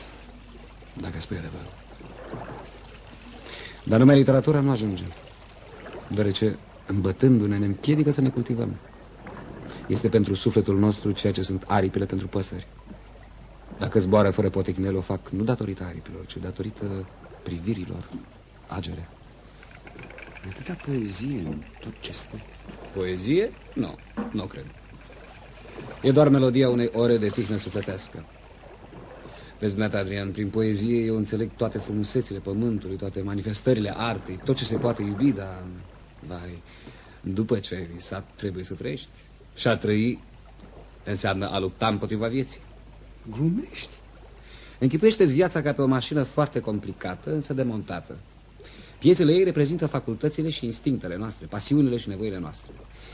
dacă spui adevărul. Dar numai literatura nu ajunge, deoarece, îmbătându-ne, ne împiedică să ne cultivăm. Este pentru sufletul nostru ceea ce sunt aripile pentru păsări. Dacă zboară fără potecnel, o fac nu datorită aripilor, ci datorită privirilor agere. E atâta poezie în tot ce spui. Poezie? Nu, nu cred. E doar melodia unei ore de tihnă sufletească. Vezi, dumneata, Adrian, prin poezie eu înțeleg toate frumusețile pământului, toate manifestările artei, tot ce se poate iubi, dar, vai, după ce ai visat, trebuie să trăiești. Și a trăi înseamnă a lupta împotriva vieții. Glumești? Închipuiește-ți viața ca pe o mașină foarte complicată, însă demontată. Piesele ei reprezintă facultățile și instinctele noastre, pasiunile și nevoile noastre.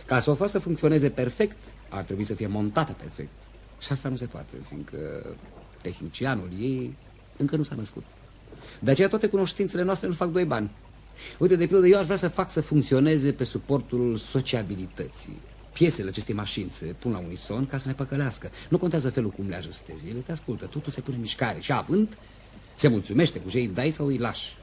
Ca să o facă să funcționeze perfect, ar trebui să fie montată perfect. Și asta nu se poate, fiindcă tehnicianul ei încă nu s-a născut. De aceea toate cunoștințele noastre nu fac doi bani. Uite, de pildă, eu aș vrea să fac să funcționeze pe suportul sociabilității. Piesele acestei mașini se pun la unison ca să ne păcălească. Nu contează felul cum le ajustezi. Ele te ascultă, totul se pune în mișcare și având, se mulțumește cu ce îi dai sau îi lași.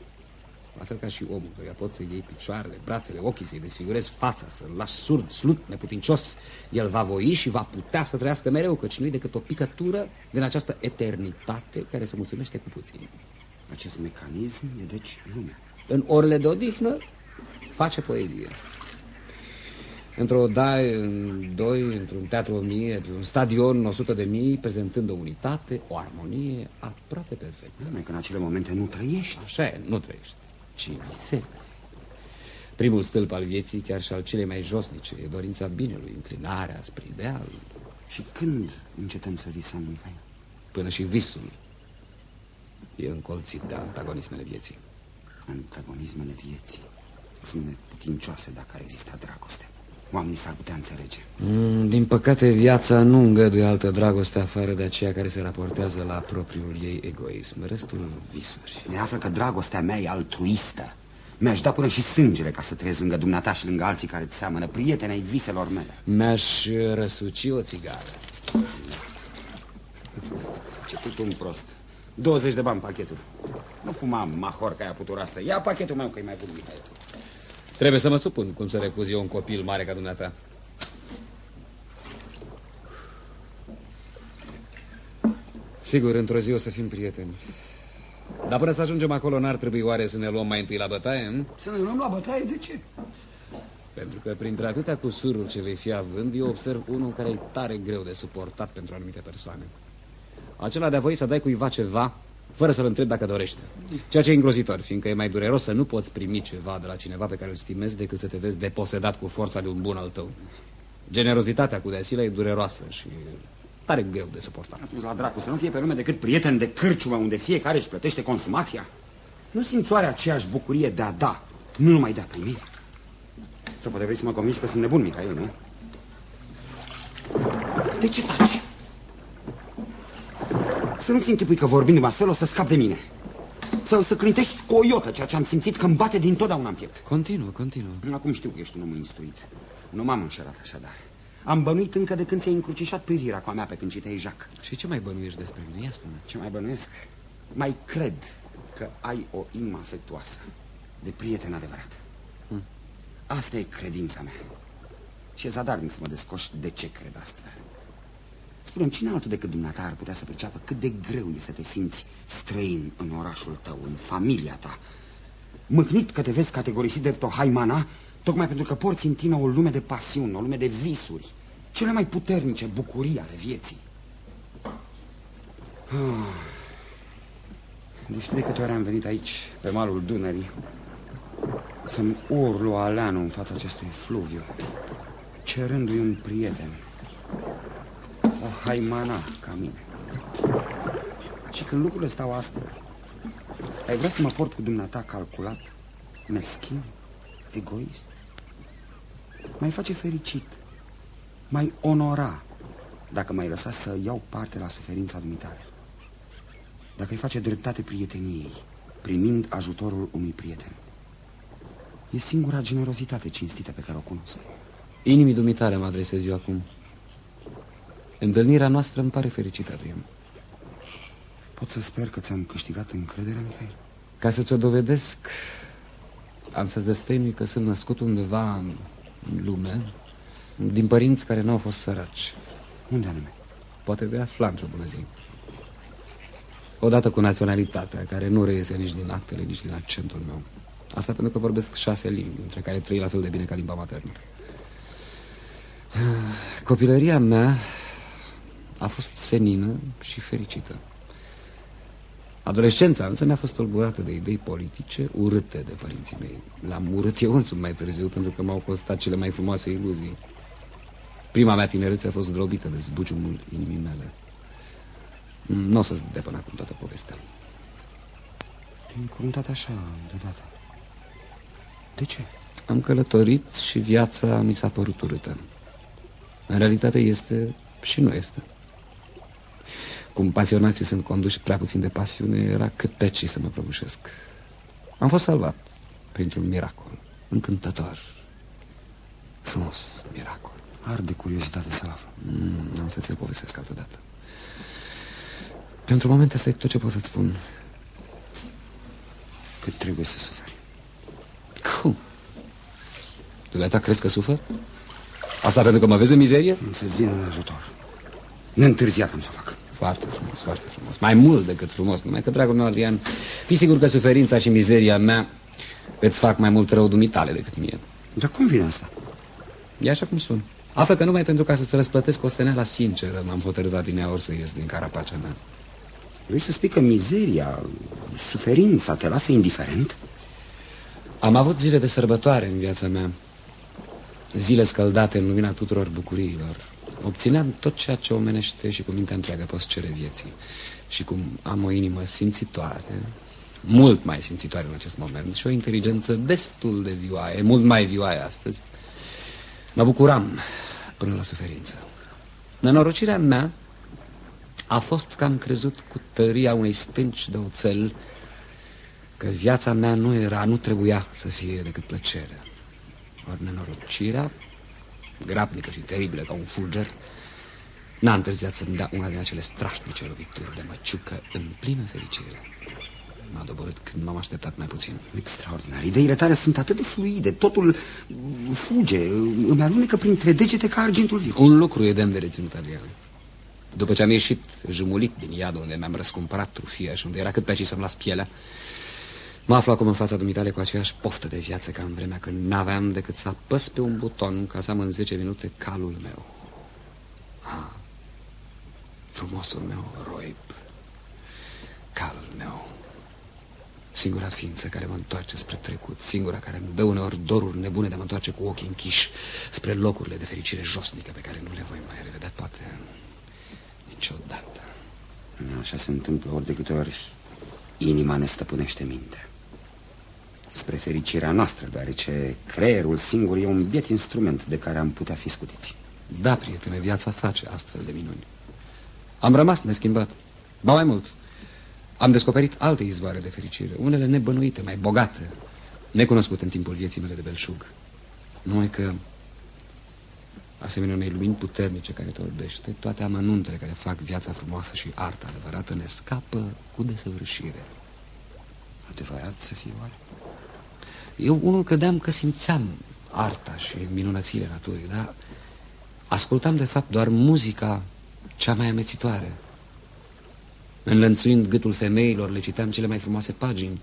La fel ca și omul, căruia poți să iei picioarele, brațele, ochii, să-i desfigurezi fața, să-l lași surd, slut, neputincios. El va voi și va putea să trăiască mereu, căci nu-i decât o picătură din această eternitate care se mulțumește cu puțin. Acest mecanism e deci lumea. În orele de odihnă face poezie. Într-o daie, în doi, într-un teatru o mie, într-un stadion o sută de mii, prezentând o unitate, o armonie aproape perfectă. Numai că în acele momente nu trăiești. Așa e, nu trăiești, ci visezi. Primul stâlp al vieții, chiar și al celei mai josnice, e dorința binelui, înclinarea spre ideal. Și când încetăm să visăm, Mihail? Până și visul e încolțit de antagonismele vieții. Antagonismele vieții sunt neputincioase dacă ar exista dragoste. Oamenii s-ar putea înțelege. Mm, din păcate, viața nu îngăduie altă dragoste afară de aceea care se raportează la propriul ei egoism. Restul visuri. Ne află că dragostea mea e altruistă. Mi-aș da până și sângele ca să trăiesc lângă dumneata și lângă alții care ți seamănă, prieteni ai viselor mele. Mi-aș răsuci o țigară. Ce tot un prost. 20 de bani pachetul. Nu fuma mahor ca aia puturoasă. Ia pachetul meu că e mai bun, Mihail. Trebuie să mă supun cum să refuz eu un copil mare ca dumneata. Sigur, într-o zi o să fim prieteni. Dar până să ajungem acolo, n-ar trebui oare să ne luăm mai întâi la bătaie? Hm? Să ne luăm la bătaie? De ce? Pentru că printre atâtea cusururi ce vei fi având, eu observ unul care e tare greu de suportat pentru anumite persoane. Acela de a voi să dai cuiva ceva fără să-l întreb dacă dorește. Ceea ce e îngrozitor, fiindcă e mai dureros să nu poți primi ceva de la cineva pe care îl stimezi decât să te vezi deposedat cu forța de un bun al tău. Generozitatea cu deasilă e dureroasă și tare greu de suportat. Atunci, la dracu, să nu fie pe lume decât prieten de cârciumă unde fiecare își plătește consumația? Nu simți oare aceeași bucurie de a da, nu numai de a primi? Să poate vrei să mă convingi că sunt nebun, Mihail, nu? De ce taci? Să nu-ți închipui că vorbind astfel o să scap de mine. Să, să clintești cu o iotă, ceea ce am simțit că îmi bate din totdeauna în piept. Continuă, continuă. Acum știu că ești un om instruit. Nu m-am înșelat așadar. Am bănuit încă de când ți-ai încrucișat privirea cu a mea pe când citeai Jacques. Și ce mai bănuiești despre mine? Ia spune. Ce mai bănuiesc? Mai cred că ai o inimă afectuoasă, de prieten adevărat. Hmm. Asta e credința mea. Și e zadarnic să mă descoși de ce cred asta. Spune-mi, cine altul decât dumneata ar putea să perceapă cât de greu e să te simți străin în orașul tău, în familia ta? Mâhnit că te vezi categorisit drept o haimana, tocmai pentru că porți în tine o lume de pasiuni, o lume de visuri, cele mai puternice bucurii ale vieții. Ah. Deci de câte ori am venit aici, pe malul Dunării, să-mi urlu aleanul în fața acestui fluviu, cerându-i un prieten o haimana ca mine. Și când lucrurile stau astfel, ai vrea să mă port cu dumneata calculat, meschin, egoist? Mai face fericit, mai onora dacă m-ai lăsat să iau parte la suferința dumitale. Dacă îi face dreptate prieteniei, primind ajutorul unui prieten. E singura generozitate cinstită pe care o cunosc. Inimii dumitare mă adresez eu acum. Întâlnirea noastră îmi pare fericită, Adrian. Pot să sper că ți-am câștigat încrederea, Mihail? Ca să ți-o dovedesc, am să-ți destăinui că sunt născut undeva în lume, din părinți care n-au fost săraci. Unde anume? Poate vei afla într-o bună zi. Odată cu naționalitatea, care nu reiese nici din actele, nici din accentul meu. Asta pentru că vorbesc șase limbi, între care trei la fel de bine ca limba maternă. Copilăria mea a fost senină și fericită. Adolescența însă mi-a fost tulburată de idei politice urâte de părinții mei. L-am urât eu însumi mai târziu pentru că m-au costat cele mai frumoase iluzii. Prima mea tinerețe a fost zdrobită de zbuciumul inimii mele. Nu o să-ți depăn acum toată povestea. Te-ai încuruntat așa deodată. De ce? Am călătorit și viața mi s-a părut urâtă. În realitate este și nu este. Cum pasionații sunt conduși prea puțin de pasiune, era cât pe ce să mă prăbușesc. Am fost salvat printr-un miracol încântător, frumos miracol. Arde curiozitate să aflu. Mm, am să ți-l povestesc altă dată. Pentru moment asta e tot ce pot să-ți spun. Cât trebuie să suferi? Dumneata crezi că sufăr? Asta pentru că mă vezi în mizerie? Să-ți vin în ajutor. Neîntârziat am să o fac. Foarte frumos, foarte frumos. Mai mult decât frumos. Numai că, dragul meu, Adrian, fi sigur că suferința și mizeria mea îți fac mai mult rău dumitale decât mie. Dar cum vine asta? E așa cum spun. Află că numai pentru ca să-ți răsplătesc osteneala sinceră m-am hotărât adineaori să ies din carapacea mea. Vrei să spui că mizeria, suferința te lasă indiferent? Am avut zile de sărbătoare în viața mea. Zile scăldate în lumina tuturor bucuriilor. Obțineam tot ceea ce omenește și cu mintea întreagă poți cere vieții. Și cum am o inimă simțitoare, mult mai simțitoare în acest moment și o inteligență destul de vioaie, mult mai vioaie astăzi, mă bucuram până la suferință. Nenorocirea mea a fost că am crezut cu tăria unei stânci de oțel că viața mea nu era, nu trebuia să fie decât plăcere. Ori nenorocirea, grabnică și teribilă ca un fulger, n-a întârziat să-mi dea una din acele strașnice lovituri de măciucă în plină fericire. M-a doborât când m-am așteptat mai puțin. Extraordinar. Ideile tale sunt atât de fluide, totul fuge, îmi alunecă printre degete ca argintul viu. Un lucru e demn de reținut, Adrian. După ce am ieșit jumulit din iadul unde mi-am răscumpărat trufia și unde era cât pe aici să-mi las pielea, mă aflu acum în fața dumitale cu aceeași poftă de viață ca în vremea când n-aveam decât să apăs pe un buton ca să am în 10 minute calul meu. Ah, frumosul meu roib, calul meu, singura ființă care mă întoarce spre trecut, singura care îmi dă uneori doruri nebune de a mă întoarce cu ochii închiși spre locurile de fericire josnică pe care nu le voi mai revedea poate niciodată. Așa se întâmplă ori de câte ori inima ne stăpânește mintea. Spre fericirea noastră, deoarece creierul singur e un biet instrument de care am putea fi scutiți. Da, prietene, viața face astfel de minuni. Am rămas neschimbat. Ba mai mult, am descoperit alte izvoare de fericire, unele nebănuite, mai bogate, necunoscute în timpul vieții mele de belșug. Numai că asemenea unei lumini puternice care te orbește, toate amănuntele care fac viața frumoasă și arta adevărată ne scapă cu desăvârșire. Adevărat să fie oare? Eu unul credeam că simțeam arta și minunățile naturii, dar ascultam de fapt doar muzica cea mai amețitoare. Înlănțuind gâtul femeilor, le citeam cele mai frumoase pagini,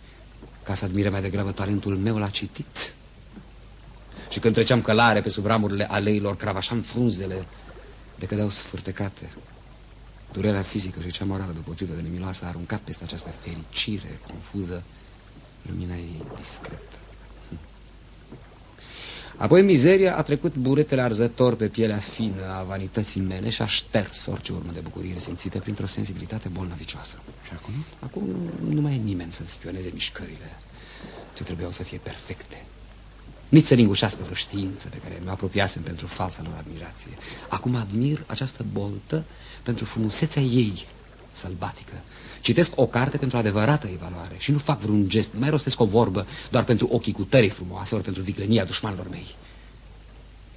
ca să admire mai degrabă talentul meu la citit. Și când treceam călare pe sub ramurile aleilor, cravașam frunzele de cădeau sfârtecate. Durerea fizică și cea morală deopotrivă de nemiloasă a aruncat peste această fericire confuză lumina ei discretă. Apoi mizeria a trecut buretele arzător pe pielea fină a vanității mele și a șters orice urmă de bucurie simțită printr-o sensibilitate bolnăvicioasă. Și acum? Acum nu mai e nimeni să-mi spioneze mișcările, ce trebuiau să fie perfecte. Nici să lingușească vreo știință de care mi apropiasem pentru falsa lor admirație. Acum admir această boltă pentru frumusețea ei sălbatică. Citesc o carte pentru adevărată evaluare și nu fac vreun gest, nu mai rostesc o vorbă doar pentru ochii cu tării frumoase ori pentru viclenia dușmanilor mei.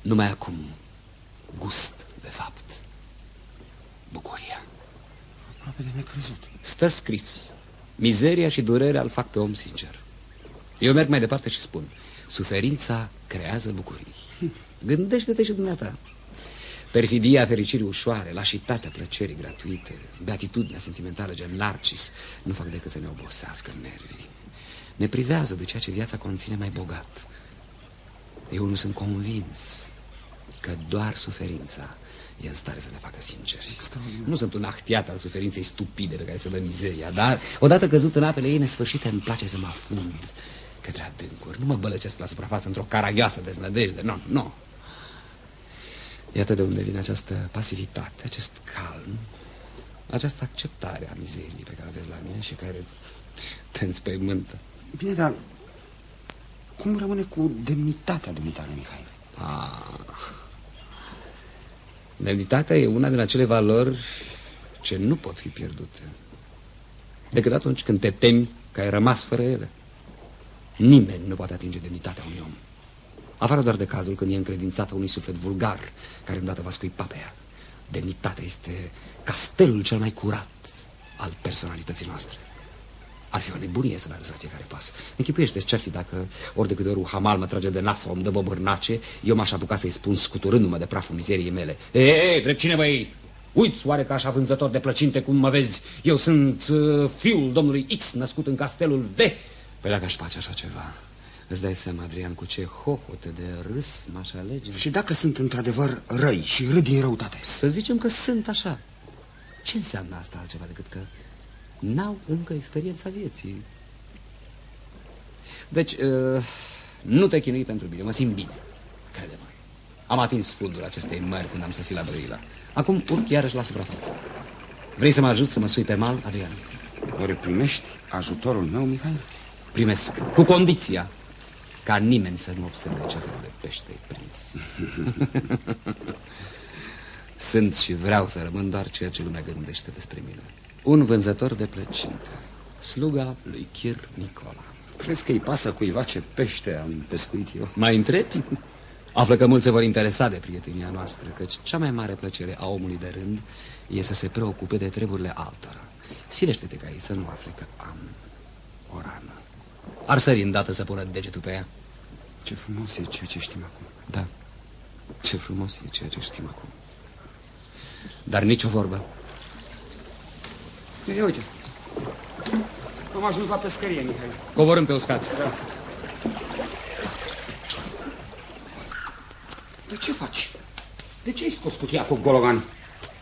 Numai acum gust, de fapt, bucuria. Aproape de necrezut. Stă scris. Mizeria și durerea îl fac pe om sincer. Eu merg mai departe și spun, suferința creează bucurii. Gândește-te și dumneata. Perfidia fericirii ușoare, lașitatea plăcerii gratuite, beatitudinea sentimentală gen Narcis nu fac decât să ne obosească nervii. Ne privează de ceea ce viața conține mai bogat. Eu nu sunt convins că doar suferința e în stare să ne facă sinceri. Nu sunt un ahtiat al suferinței stupide pe care se dă mizeria, dar odată căzut în apele ei nesfârșite îmi place să mă afund către adâncuri. Nu mă bălăcesc la suprafață într-o caragioasă deznădejde, nu, nu. Iată de unde vine această pasivitate, acest calm, această acceptare a mizerii pe care o vezi la mine și care te înspăimântă. Bine, dar cum rămâne cu demnitatea dumitale, Mihail? Ah. Demnitatea e una din acele valori ce nu pot fi pierdute. Decât atunci când te temi că ai rămas fără ele. Nimeni nu poate atinge demnitatea unui om. Afară doar de cazul când e încredințată unui suflet vulgar care îndată va scuipa pe ea. Demnitatea este castelul cel mai curat al personalității noastre. Ar fi o nebunie să l-ar fiecare pas. Închipuiește ce-ar fi dacă ori de câte ori un hamal mă trage de nas sau îmi dă bobârnace, eu m-aș apuca să-i spun scuturându-mă de praful mizeriei mele. Ei, ei, drept cine băi? Uiți oare că așa vânzător de plăcinte cum mă vezi? Eu sunt uh, fiul domnului X, născut în castelul V. Păi dacă aș face așa ceva, îți dai seama, Adrian, cu ce hohote de râs m-aș alege? Și dacă sunt într-adevăr răi și râd din răutate? Să zicem că sunt așa. Ce înseamnă asta altceva decât că n-au încă experiența vieții? Deci, uh, nu te chinui pentru bine, mă simt bine. Crede-mă. Am atins fundul acestei mări când am sosit la Brăila. Acum urc iarăși la suprafață. Vrei să mă ajut să mă sui pe mal, Adrian? Oare primești ajutorul meu, Mihail? Primesc, cu condiția ca nimeni să nu observe ce fel de pește ai prins. Sunt și vreau să rămân doar ceea ce lumea gândește despre mine. Un vânzător de plăcinte, sluga lui Chir Nicola. Crezi că îi pasă cuiva ce pește am pescuit eu? Mai întrebi? Află că mulți se vor interesa de prietenia noastră, căci cea mai mare plăcere a omului de rând e să se preocupe de treburile altora. Silește-te ca ei să nu afle că am o rană. Ar sări îndată să pună degetul pe ea. Ce frumos e ceea ce știm acum. Da, ce frumos e ceea ce știm acum. Dar nicio vorbă. Ia uite, am ajuns la pescărie, Mihail. Coborâm pe uscat. Da. De ce faci? De ce ai scos cutia cu gologan?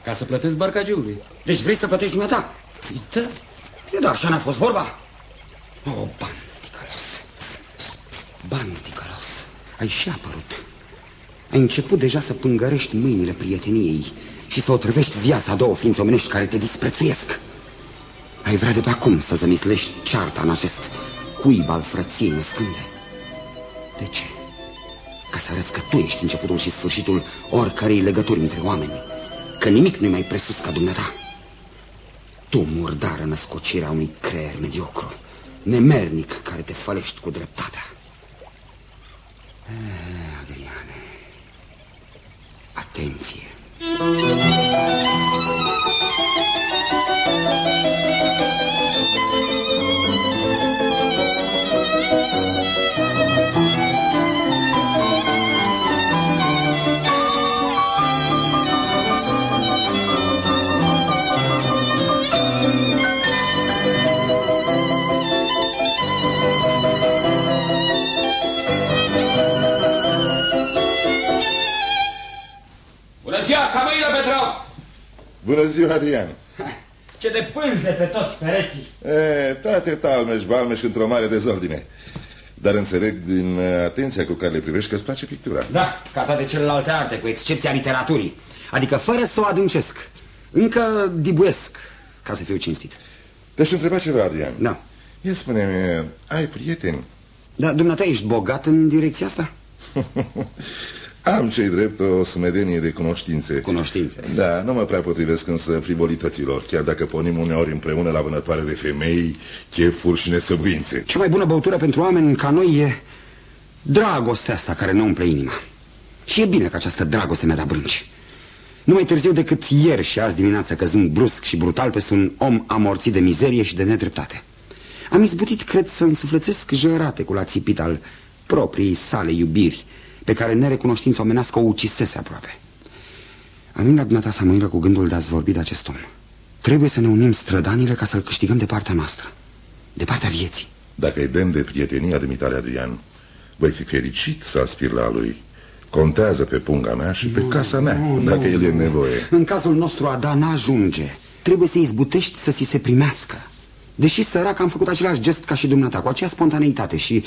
Ca să plătesc barcagiului. Deci vrei să plătești dumneata? Uite. E da, așa n-a fost vorba. O, oh, bandicalos. Bandicalos. Ai și apărut. Ai început deja să pângărești mâinile prieteniei și să otrăvești viața a două ființe omenești care te disprețuiesc. Ai vrea de pe acum să zămislești cearta în acest cuib al frăției născânde. De ce? Ca să arăți că tu ești începutul și sfârșitul oricărei legături între oameni. Că nimic nu-i mai presus ca dumneata. Tu, murdară născocirea unui creier mediocru, nemernic care te fălești cu dreptatea. Eh, Adriane, atenție! Bună Petrov! Bună ziua, Adrian! Ce de pânze pe toți pereții! E, toate talmeș, balmeș într-o mare dezordine. Dar înțeleg din atenția cu care le privești că îți place pictura. Da, ca toate celelalte arte, cu excepția literaturii. Adică fără să o adâncesc. Încă dibuiesc, ca să fiu cinstit. Te-aș întreba ceva, Adrian. Da. Ia spune-mi, ai prieteni? Da, dumneata, ești bogat în direcția asta? Am cei drept o sumedenie de cunoștințe. Cunoștințe? Da, nu mă prea potrivesc însă frivolităților, chiar dacă ponim uneori împreună la vânătoare de femei, chefuri și nesăbuințe. Cea mai bună băutură pentru oameni ca noi e dragostea asta care ne umple inima. Și e bine că această dragoste mi-a dat brânci. Nu mai târziu decât ieri și azi dimineață căzând brusc și brutal peste un om amorțit de mizerie și de nedreptate. Am izbutit, cred, să însuflețesc jărate cu la țipit al propriei sale iubiri, pe care nerecunoștința omenească o ucisese aproape. Am venit la dumneata, Samuila, cu gândul de a-ți vorbi de acest om. Trebuie să ne unim strădanile ca să-l câștigăm de partea noastră, de partea vieții. Dacă îi demn de prietenia de mitale, Adrian, voi fi fericit să aspir la lui. Contează pe punga mea și pe no, casa mea, no, dacă no, el e nevoie. În cazul nostru, Ada n-ajunge. Trebuie să izbutești să ți se primească. Deși sărac am făcut același gest ca și dumneata, cu aceea spontaneitate și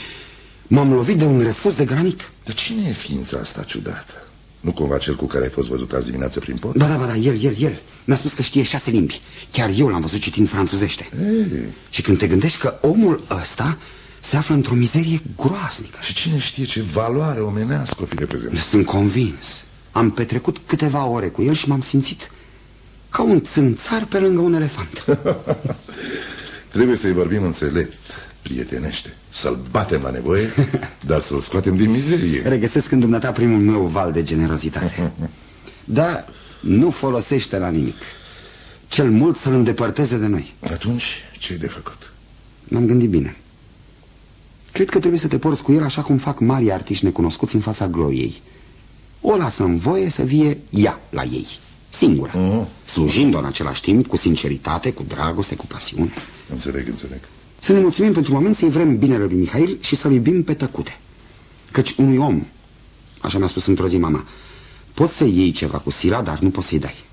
m-am lovit de un refuz de granit. Dar cine e ființa asta ciudată? Nu cumva cel cu care ai fost văzut azi dimineață prin port? Da, da, da, el, el, el. Mi-a spus că știe șase limbi. Chiar eu l-am văzut citind franțuzește. Ei. Și când te gândești că omul ăsta se află într-o mizerie groaznică. Și cine știe ce valoare omenească o fi de prezent? Sunt convins. Am petrecut câteva ore cu el și m-am simțit ca un țânțar pe lângă un elefant. Trebuie să-i vorbim înțelept, prietenește. Să-l batem la nevoie, dar să-l scoatem din mizerie. Regăsesc în dumneata primul meu val de generozitate. Dar nu folosește la nimic. Cel mult să-l îndepărteze de noi. Atunci, ce-i de făcut? M-am gândit bine. Cred că trebuie să te porți cu el așa cum fac mari artiști necunoscuți în fața gloriei. O lasă în voie să vie ea la ei, singură, uh -huh. slujind-o în același timp cu sinceritate, cu dragoste, cu pasiune. Înțeleg, înțeleg. Să ne mulțumim pentru moment să-i vrem binele lui Mihail și să-l iubim pe tăcute. Căci unui om, așa mi-a spus într-o zi mama, poți să iei ceva cu sila, dar nu poți să-i dai.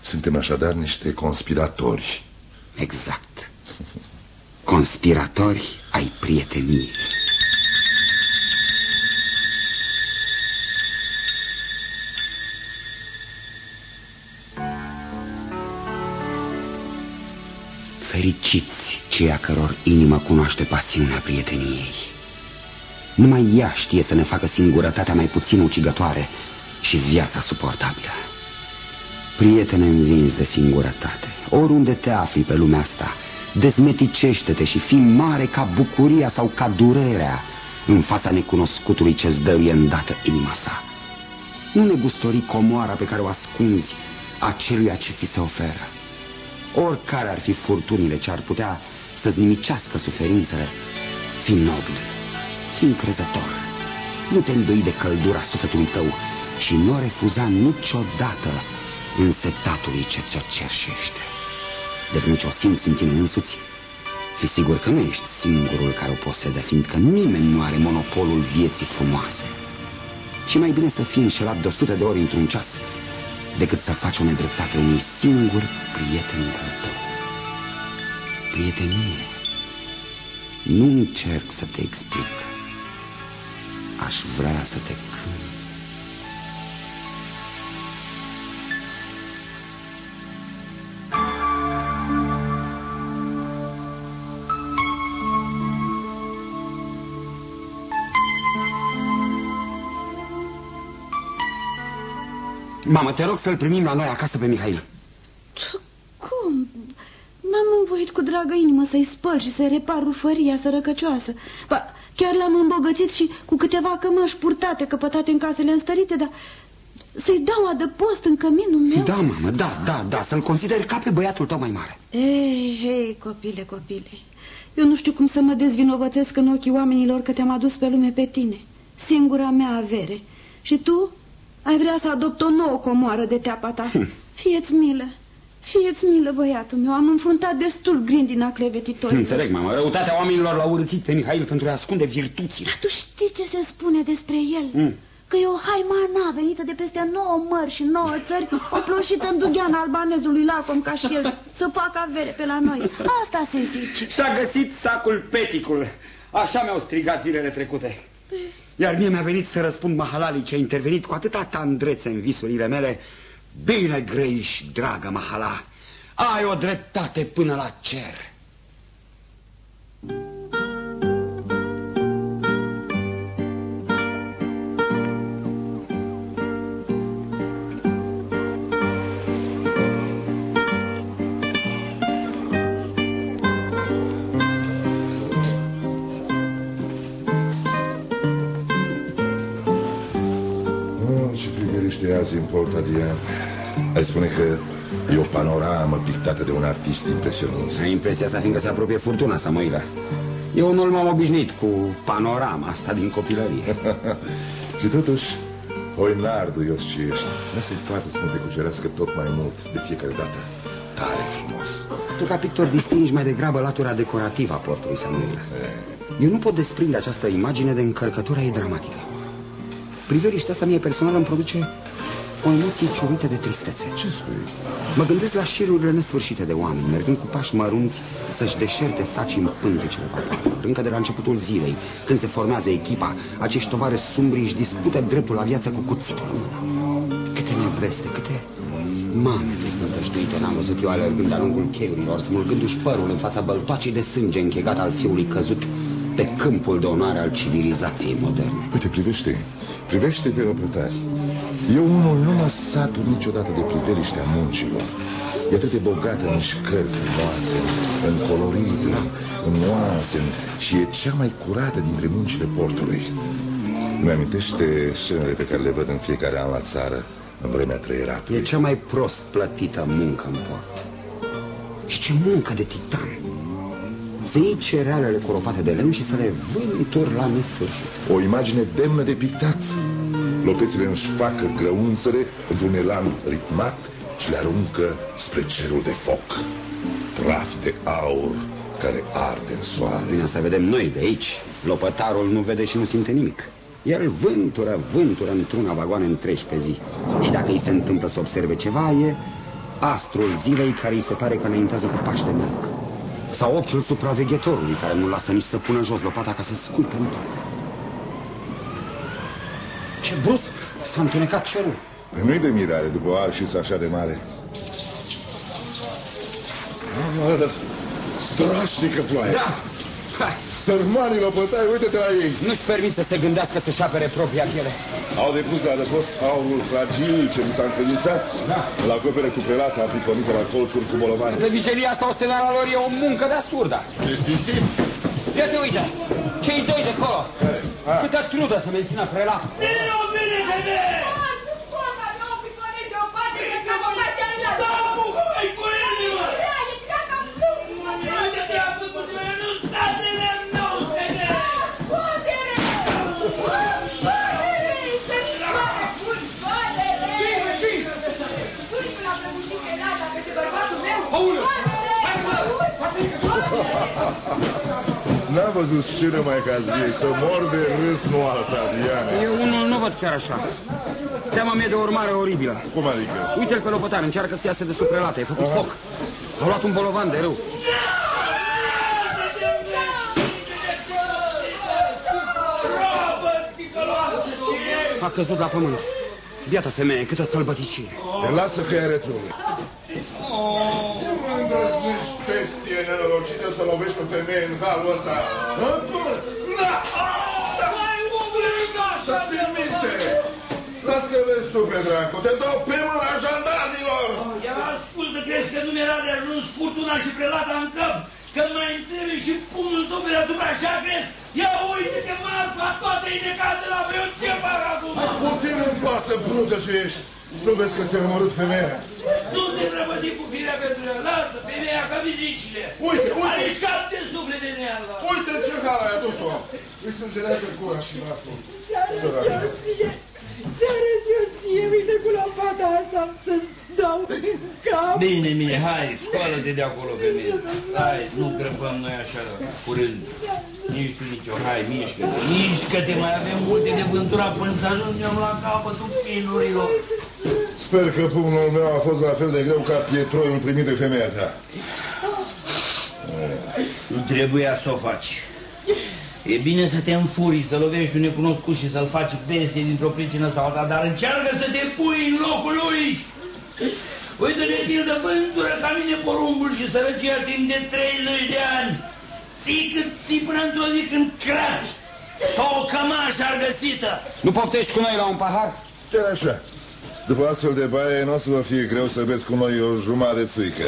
Suntem așadar niște conspiratori. Exact. Conspiratori ai prieteniei. Fericiți cei a căror inimă cunoaște pasiunea prieteniei. Numai ea știe să ne facă singurătatea mai puțin ucigătoare și viața suportabilă. Prietene învins de singurătate, oriunde te afli pe lumea asta, dezmeticește-te și fii mare ca bucuria sau ca durerea în fața necunoscutului ce-ți dăruie îndată inima sa. Nu negustori comoara pe care o ascunzi aceluia ce ți se oferă. Oricare ar fi furtunile ce ar putea să-ți nimicească suferințele, fii nobil, fii încrezător. Nu te îndoi de căldura sufletului tău și nu refuza niciodată însetatului ce ți-o cerșește. De ce o simți în tine însuți, fi sigur că nu ești singurul care o posedă, fiindcă nimeni nu are monopolul vieții frumoase. Și mai bine să fii înșelat de o sută de ori într-un ceas decât să faci o nedreptate unui singur prieten de tău. Prietenie. Nu încerc să te explic. Aș vrea să te Mamă, te rog să-l primim la noi acasă pe Mihail. Cum? M-am învoit cu dragă inimă să-i spăl și să-i repar rufăria sărăcăcioasă. Ba, chiar l-am îmbogățit și cu câteva cămăși purtate, căpătate în casele înstărite, dar să-i dau adăpost în căminul meu? Da, mamă, da, da, da, să-l consideri ca pe băiatul tău mai mare. Ei, ei, copile, copile, eu nu știu cum să mă dezvinovățesc în ochii oamenilor că te-am adus pe lume pe tine, singura mea avere. Și tu ai vrea să adopt o nouă comoară de teapa ta? Hm. Fieți milă, fieți milă, băiatul meu, am înfruntat destul grindina clevetitorii. Înțeleg, mamă, răutatea oamenilor l-au urățit pe Mihail pentru a ascunde virtuțile. Dar tu știi ce se spune despre el? Mm. Că e o haimana venită de peste nouă mări și nouă țări, o ploșită în dugheana albanezului Lacom ca și el, să facă avere pe la noi. Asta se zice. Și-a găsit sacul peticul. Așa mi-au strigat zilele trecute. Iar mie mi-a venit să răspund Mahalalii ce a intervenit cu atâta tandrețe în visurile mele. Bine grăiși, dragă Mahala, ai o dreptate până la cer. Azi în Portadian. Ai spune că e o panoramă pictată de un artist impresionist. Ai impresia asta fiindcă se apropie furtuna, Samoila. Eu unul m-am obișnuit cu panorama asta din copilărie. Și totuși, oinarduios ce ești, nu se poate să nu te cucerească tot mai mult de fiecare dată. Tare frumos. Tu, ca pictor, distingi mai degrabă latura decorativă a portului Samuila. Eu nu pot desprinde această imagine de încărcătura ei dramatică. Priveliștea asta mie personal îmi produce o emoție ciuruită de tristețe. Ce spui? Mă gândesc la șirurile nesfârșite de oameni, mergând cu pași mărunți să-și deșerte saci în pântecele vapoarelor. Încă de la începutul zilei, când se formează echipa, acești tovare sumbri își dispută dreptul la viață cu cuțitul în mână. Câte neveste, câte mame desnădăjduite n-am văzut eu alergând de-a lungul cheiurilor, smulgându-și părul în fața băltoacei de sânge închegat al fiului căzut pe câmpul de onoare al civilizației moderne. Uite, privește, privește pe răpătari. Eu unul nu mă satur niciodată de priveliștea muncilor. E atât de bogată în mișcări frumoase, în colorit, în, în nuanțe, în, și e cea mai curată dintre muncile portului. Mi-amintește scenele pe care le văd în fiecare an la țară, în vremea trăieratului. E cea mai prost plătită muncă în port. Și ce muncă de titan! Să iei cerealele coropate de lemn și să le vânturi la nesfârșit. O imagine demnă de pictat. Lopețile își fac grăunțele într-un elan ritmat și le aruncă spre cerul de foc. Praf de aur care arde în soare. Bine, asta vedem noi de aici. Lopătarul nu vede și nu simte nimic. El vântură, vântură într-una vagoane întregi pe zi. Și dacă îi se întâmplă să observe ceva, e astrul zilei care îi se pare că înaintează cu paște melc. Sau ochiul supraveghetorului care nu lasă nici să pună jos lopata ca să sculpe în toamnă. Ce brusc! S-a întunecat cerul. Nu-i de mirare după o arșiță așa de mare. Mamă, strașnică ploaie. Da! Hai. Sărmanii lopătari, uite-te la ei. Nu-și permit să se gândească să-și apere propria piele. Au depus la adăpost aurul fragil ce mi s-a încredințat. Da. Îl acopere cu prelata apriconită la colțuri cu bolovani. De vigilia asta ostenarea lor e o muncă de asurda. Decisiv. Ia te uite, cei doi de acolo. Care? A. Câtă trudă să mențină prelata. Bine, o bine, femeie! N-am văzut scenă mai cazvie, să mor de râs, nu alta, Diane. Eu unul nu văd chiar așa. Teama mea de o urmare oribilă. Cum adică? Uite-l pe lopotar, încearcă să iasă de sub prelată, e făcut foc. A luat un bolovan de râu. A căzut la pământ. Biată femeie, câtă sălbăticie. Ne lasă că e retrul. Nu îndrăznești bestie nenorocită să lovești o femeie în halul ăsta. Hă? Cum? Da! Să ții minte! Las că vezi tu pe dracu, te dau pe mâna jandarmilor! Ia ascultă, crezi că nu mi-era de ajuns furtuna și prelata în cap? Că mai trebuie și pumnul tău pe deasupra, așa crezi? Ia uite-te, marfa, toate e de caz de la meu, ce fac acum? Puțin îmi pasă, brută ce ești! Nu vezi că ți-a omorât femeia? Nu te prăbăti cu firea pentru ea, lasă femeia ca vizicile. Uite, uite! Are șapte suflete în ea. Uite în ce hal ai adus-o! Îi sângerează gura și nasul. Săracă. Ți-arăt eu ție, uite cu lopata asta să-ți dau cap. Bine, bine, hai, scoală-te de acolo, femeie. Hai, nu crăpăm noi așa curând. Nici tu, nici eu, hai, mișcă-te, mișcă-te, mai avem multe de vântura până să ajungem la capătul chinurilor. Sper că pumnul meu a fost la fel de greu ca pietroiul primit de femeia ta. Nu trebuia să o faci. E bine să te înfuri, să lovești un necunoscut și să-l faci bestie dintr-o pricină sau alta, dar încearcă să te pui în locul lui. Uite-ne, tildă, vântură ca mine porumbul și sărăcia timp de 30 de ani. Ții cât ții până într-o zi când crapi, ca o cămașă argăsită. Nu poftești cu noi la un pahar? Chiar așa. După astfel de baie, nu o să vă fie greu să beți cu noi o jumătate de țuică.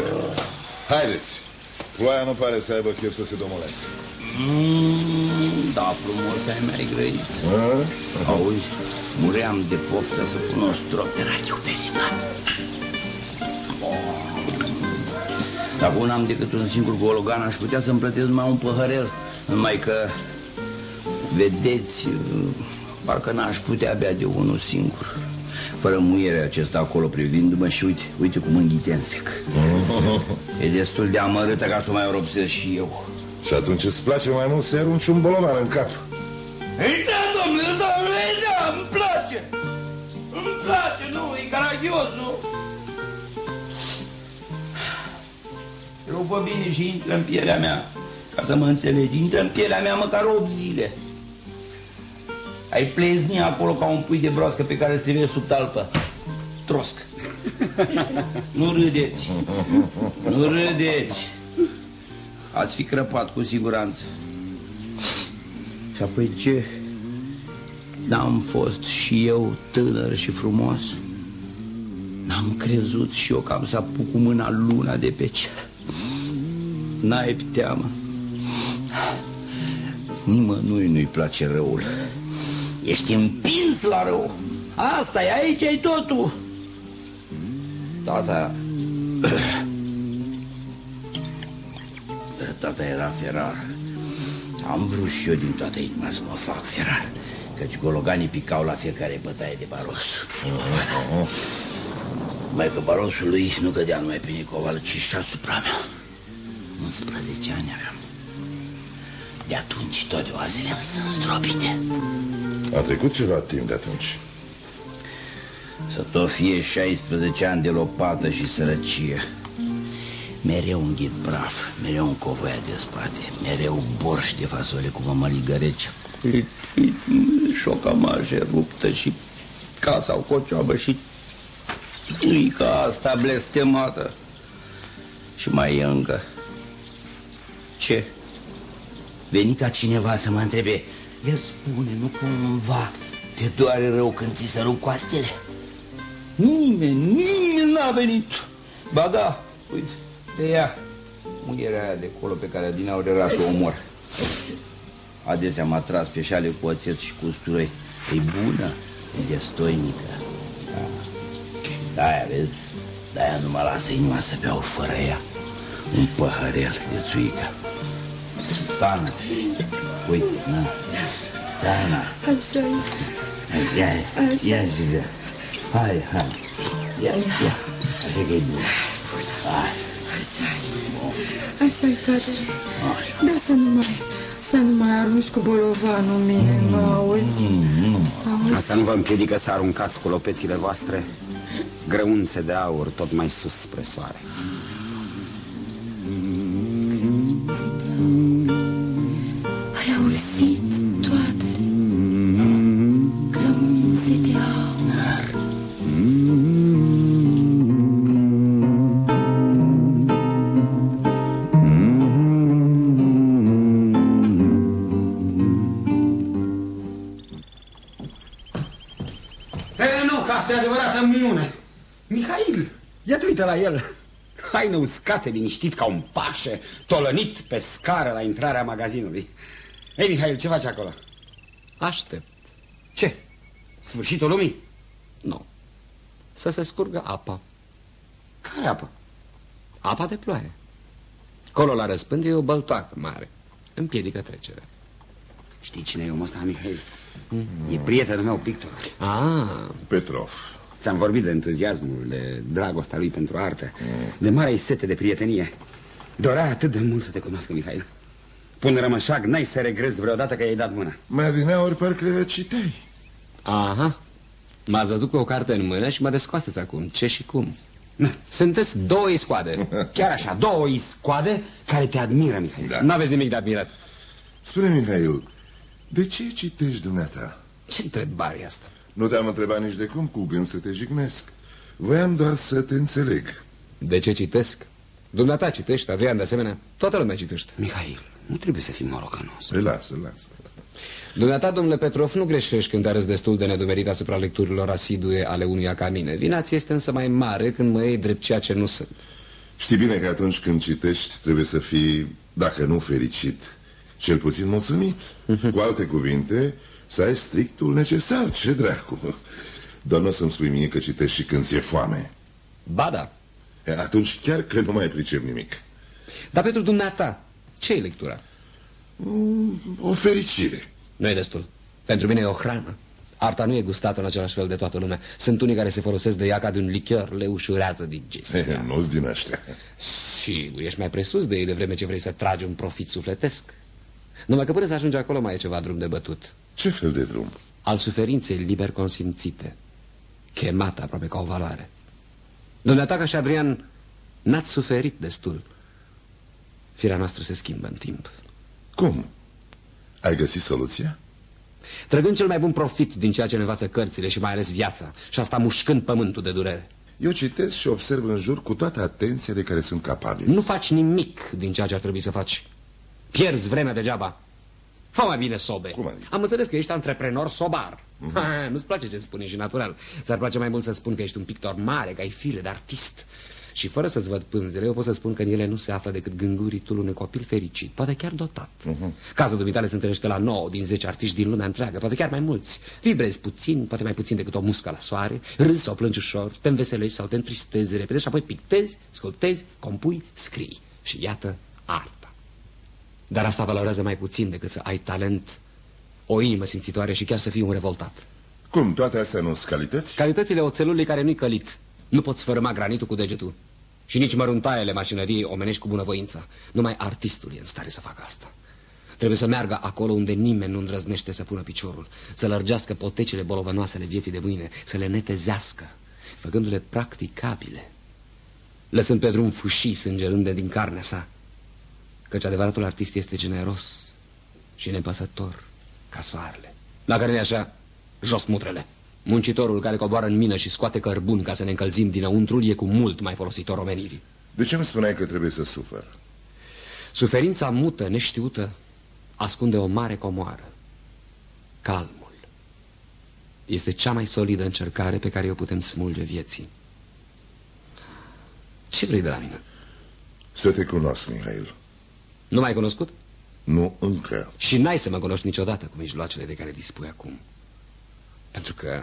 Haideți! Ploaia nu pare să aibă chef să se domolească. Mm, da, frumos ai mai grăit. Auzi, muream de poftă să pun un strop de rachiu pe liman. Oh. Dacă n-am decât un singur gologan, aș putea să-mi plătesc numai un păhărel. Numai că, vedeți, parcă n-aș putea bea de unul singur. Fără muiere acesta acolo privindu-mă și uite, uite cum înghite în sec. E destul de amărâtă ca să o mai ropsesc și eu. Și atunci îți place mai mult să arunci un bolovan în cap. Ei, da, domnule, domnule, da, îmi place. Îmi place, nu, e caragios, nu? Rupă bine și intră în pielea mea, ca să mă înțelegi, intră în pielea mea măcar 8 zile. Ai plezni acolo ca un pui de broască pe care îl trebuie sub talpă. Trosc. nu râdeți. Nu râdeți. Ați fi crăpat cu siguranță. Și apoi ce? N-am fost și eu tânăr și frumos? N-am crezut și eu că am să apuc cu mâna luna de pe cer. N-ai teamă. Nimănui nu-i place răul. Ești împins la rău. Asta e, aici e totul. Tata... tata era ferar. Am vrut și eu din toată inima să mă fac ferar. Căci gologanii picau la fiecare bătaie de baros. Mai că barosul lui nu cădea numai pe Nicovală, ci și asupra mea. 11 ani aveam. De atunci toate oasele îmi sunt zdrobite. A trecut ceva timp de atunci. Să tot fie 16 ani de lopată și sărăcie. Mereu un ghid praf, mereu un covoia de spate, mereu borș de fasole cu mămăligă rece, și o cămașă ruptă și casa o cocioabă și ca asta blestemată. Și mai e încă. Ce? Veni ca cineva să mă întrebe, el spune, nu cumva te doare rău când ți se rup coastele? Nimeni, nimeni n-a venit. Ba da, uite, de ea, muierea aia de acolo pe care din aur era să o omor. Adesea m-a tras pe șale cu oțet și cu usturoi. E bună, e destoinică. Da. De-aia, vezi, de-aia nu mă lasă inima să beau fără ea. Un păhărel de țuică. Stana, uite, na, Stana. Așa este. Ia, ia ia. Hai, hai. Ia, ia. Așa că e bună. Hai. Așa e. Așa e, tată. Da, să nu mai... Să nu mai arunci cu bolovanul în mine, nu auzi? Auzi? Asta nu vă împiedică să aruncați cu lopețile voastre grăunțe de aur tot mai sus spre soare. Ai ia te uită la el. Haine uscate, liniștit ca un pașe, tolănit pe scară la intrarea magazinului. Ei, Mihail, ce faci acolo? Aștept. Ce? Sfârșitul lumii? Nu. Să se scurgă apa. Care apă? Apa de ploaie. Colo la răspând e o băltoacă mare. Împiedică trecerea. Știi cine e omul ăsta, Mihail? E prietenul meu, pictor. Ah. Petrov. Ți-am vorbit de entuziasmul, de dragostea lui pentru artă, de marea sete de prietenie. Dorea atât de mult să te cunoască, Mihail. Până rămășag, n-ai să regrezi vreodată că i-ai dat mâna. Mai adineauri parcă citei. Aha. M-ați văzut cu o carte în mână și mă descoasteți acum. Ce și cum? Sunteți două iscoade. Chiar așa, două iscoade care te admiră, Mihail. Da. N-aveți nimic de admirat. Spune, Mihail, de ce citești dumneata? Ce întrebare e asta? Nu te-am întrebat nici de cum cu gând să te jignesc. Voiam doar să te înțeleg. De ce citesc? Dumneata citești, Adrian de asemenea. Toată lumea citește. Mihail, nu trebuie să fii morocanos. Îi lasă, lasă. Dumneata, domnule Petrov, nu greșești când arăți destul de nedumerit asupra lecturilor asidue ale unuia ca mine. Vinați este însă mai mare când mă iei drept ceea ce nu sunt. Știi bine că atunci când citești trebuie să fii, dacă nu fericit, cel puțin mulțumit. Cu alte cuvinte, să ai strictul necesar, ce dracu. Dar nu o să-mi spui mie că citești și când ți-e foame. Ba da. E, Atunci chiar că nu mai pricep nimic. Dar pentru dumneata, ce e lectura? O fericire. Nu e destul. Pentru mine e o hrană. Arta nu e gustată în același fel de toată lumea. Sunt unii care se folosesc de ea ca de un lichior, le ușurează digestia. E, Nu-ți din ăștia. Sigur, ești mai presus de ei de vreme ce vrei să tragi un profit sufletesc. Numai că până să ajungi acolo mai e ceva drum de bătut. Ce fel de drum? Al suferinței liber consimțite. Chemată aproape ca o valoare. Dumneata ca și Adrian n-ați suferit destul. Firea noastră se schimbă în timp. Cum? Ai găsit soluția? Trăgând cel mai bun profit din ceea ce ne învață cărțile și mai ales viața. Și asta mușcând pământul de durere. Eu citesc și observ în jur cu toată atenția de care sunt capabil. Nu faci nimic din ceea ce ar trebui să faci. Pierzi vremea degeaba. Fă mai bine sobe. Cum adică? Am înțeles că ești antreprenor sobar. Ha, Nu-ți place ce spune și natural. Ți-ar place mai mult să spun că ești un pictor mare, că ai fire de artist. Și fără să-ți văd pânzele, eu pot să spun că în ele nu se află decât gânguritul unui copil fericit, poate chiar dotat. Cazul dumitale se întâlnește la 9 din 10 artiști din lumea întreagă, poate chiar mai mulți. Vibrezi puțin, poate mai puțin decât o muscă la soare, râzi sau plângi ușor, te înveselești sau te întristezi repede și apoi pictezi, sculptezi, compui, scrii. Și iată arta. Dar asta valorează mai puțin decât să ai talent, o inimă simțitoare și chiar să fii un revoltat. Cum, toate astea nu sunt calități? Calitățile oțelului care nu-i călit. Nu poți fărâma granitul cu degetul. Și nici măruntaiele mașinăriei omenești cu bunăvoință. Numai artistul e în stare să facă asta. Trebuie să meargă acolo unde nimeni nu îndrăznește să pună piciorul, să lărgească potecile bolovănoase ale vieții de mâine, să le netezească, făcându-le practicabile, lăsând pe drum fâșii sângerânde din carnea sa, căci adevăratul artist este generos și nepăsător ca soarele. La care așa, jos mutrele. Muncitorul care coboară în mină și scoate cărbun ca să ne încălzim dinăuntrul e cu mult mai folositor omenirii. De ce îmi spuneai că trebuie să sufăr? Suferința mută, neștiută, ascunde o mare comoară. Calmul este cea mai solidă încercare pe care o putem smulge vieții. Ce vrei de la mine? Să te cunosc, Mihail. Nu m-ai cunoscut? Nu încă. Și n-ai să mă cunoști niciodată cu mijloacele de care dispui acum. Pentru că...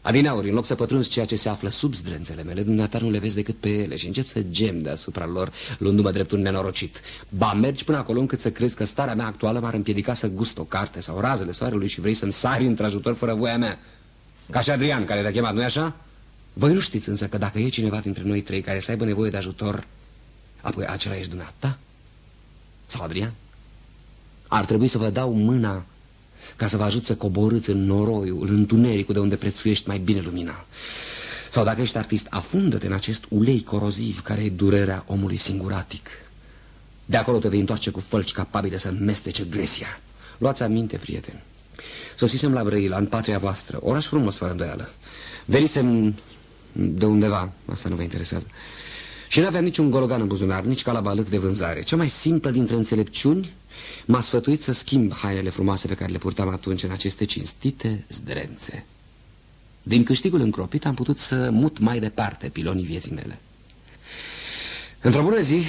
Adineauri, în loc să pătrunzi ceea ce se află sub zdrențele mele, dumneata nu le vezi decât pe ele și încep să gem deasupra lor, luându-mă drept un nenorocit. Ba, mergi până acolo încât să crezi că starea mea actuală m-ar împiedica să gust o carte sau razele soarelui și vrei să-mi sari într-ajutor fără voia mea. Ca și Adrian, care te-a chemat, nu-i așa? Voi nu știți însă că dacă e cineva dintre noi trei care să aibă nevoie de ajutor, apoi acela ești dumneata? Sau Adrian? Ar trebui să vă dau mâna ca să vă ajut să coborâți în noroiul, în întunericul de unde prețuiești mai bine lumina. Sau dacă ești artist, afundă-te în acest ulei coroziv care e durerea omului singuratic. De acolo te vei întoarce cu fălci capabile să mestece gresia. Luați aminte, prieteni. Sosisem la Brăila, în patria voastră, oraș frumos, fără îndoială. Venisem de undeva, asta nu vă interesează. Și nu aveam niciun gologan în buzunar, nici calabalâc de vânzare. Cea mai simplă dintre înțelepciuni m-a sfătuit să schimb hainele frumoase pe care le purtam atunci în aceste cinstite zdrențe. Din câștigul încropit am putut să mut mai departe pilonii vieții mele. Într-o bună zi,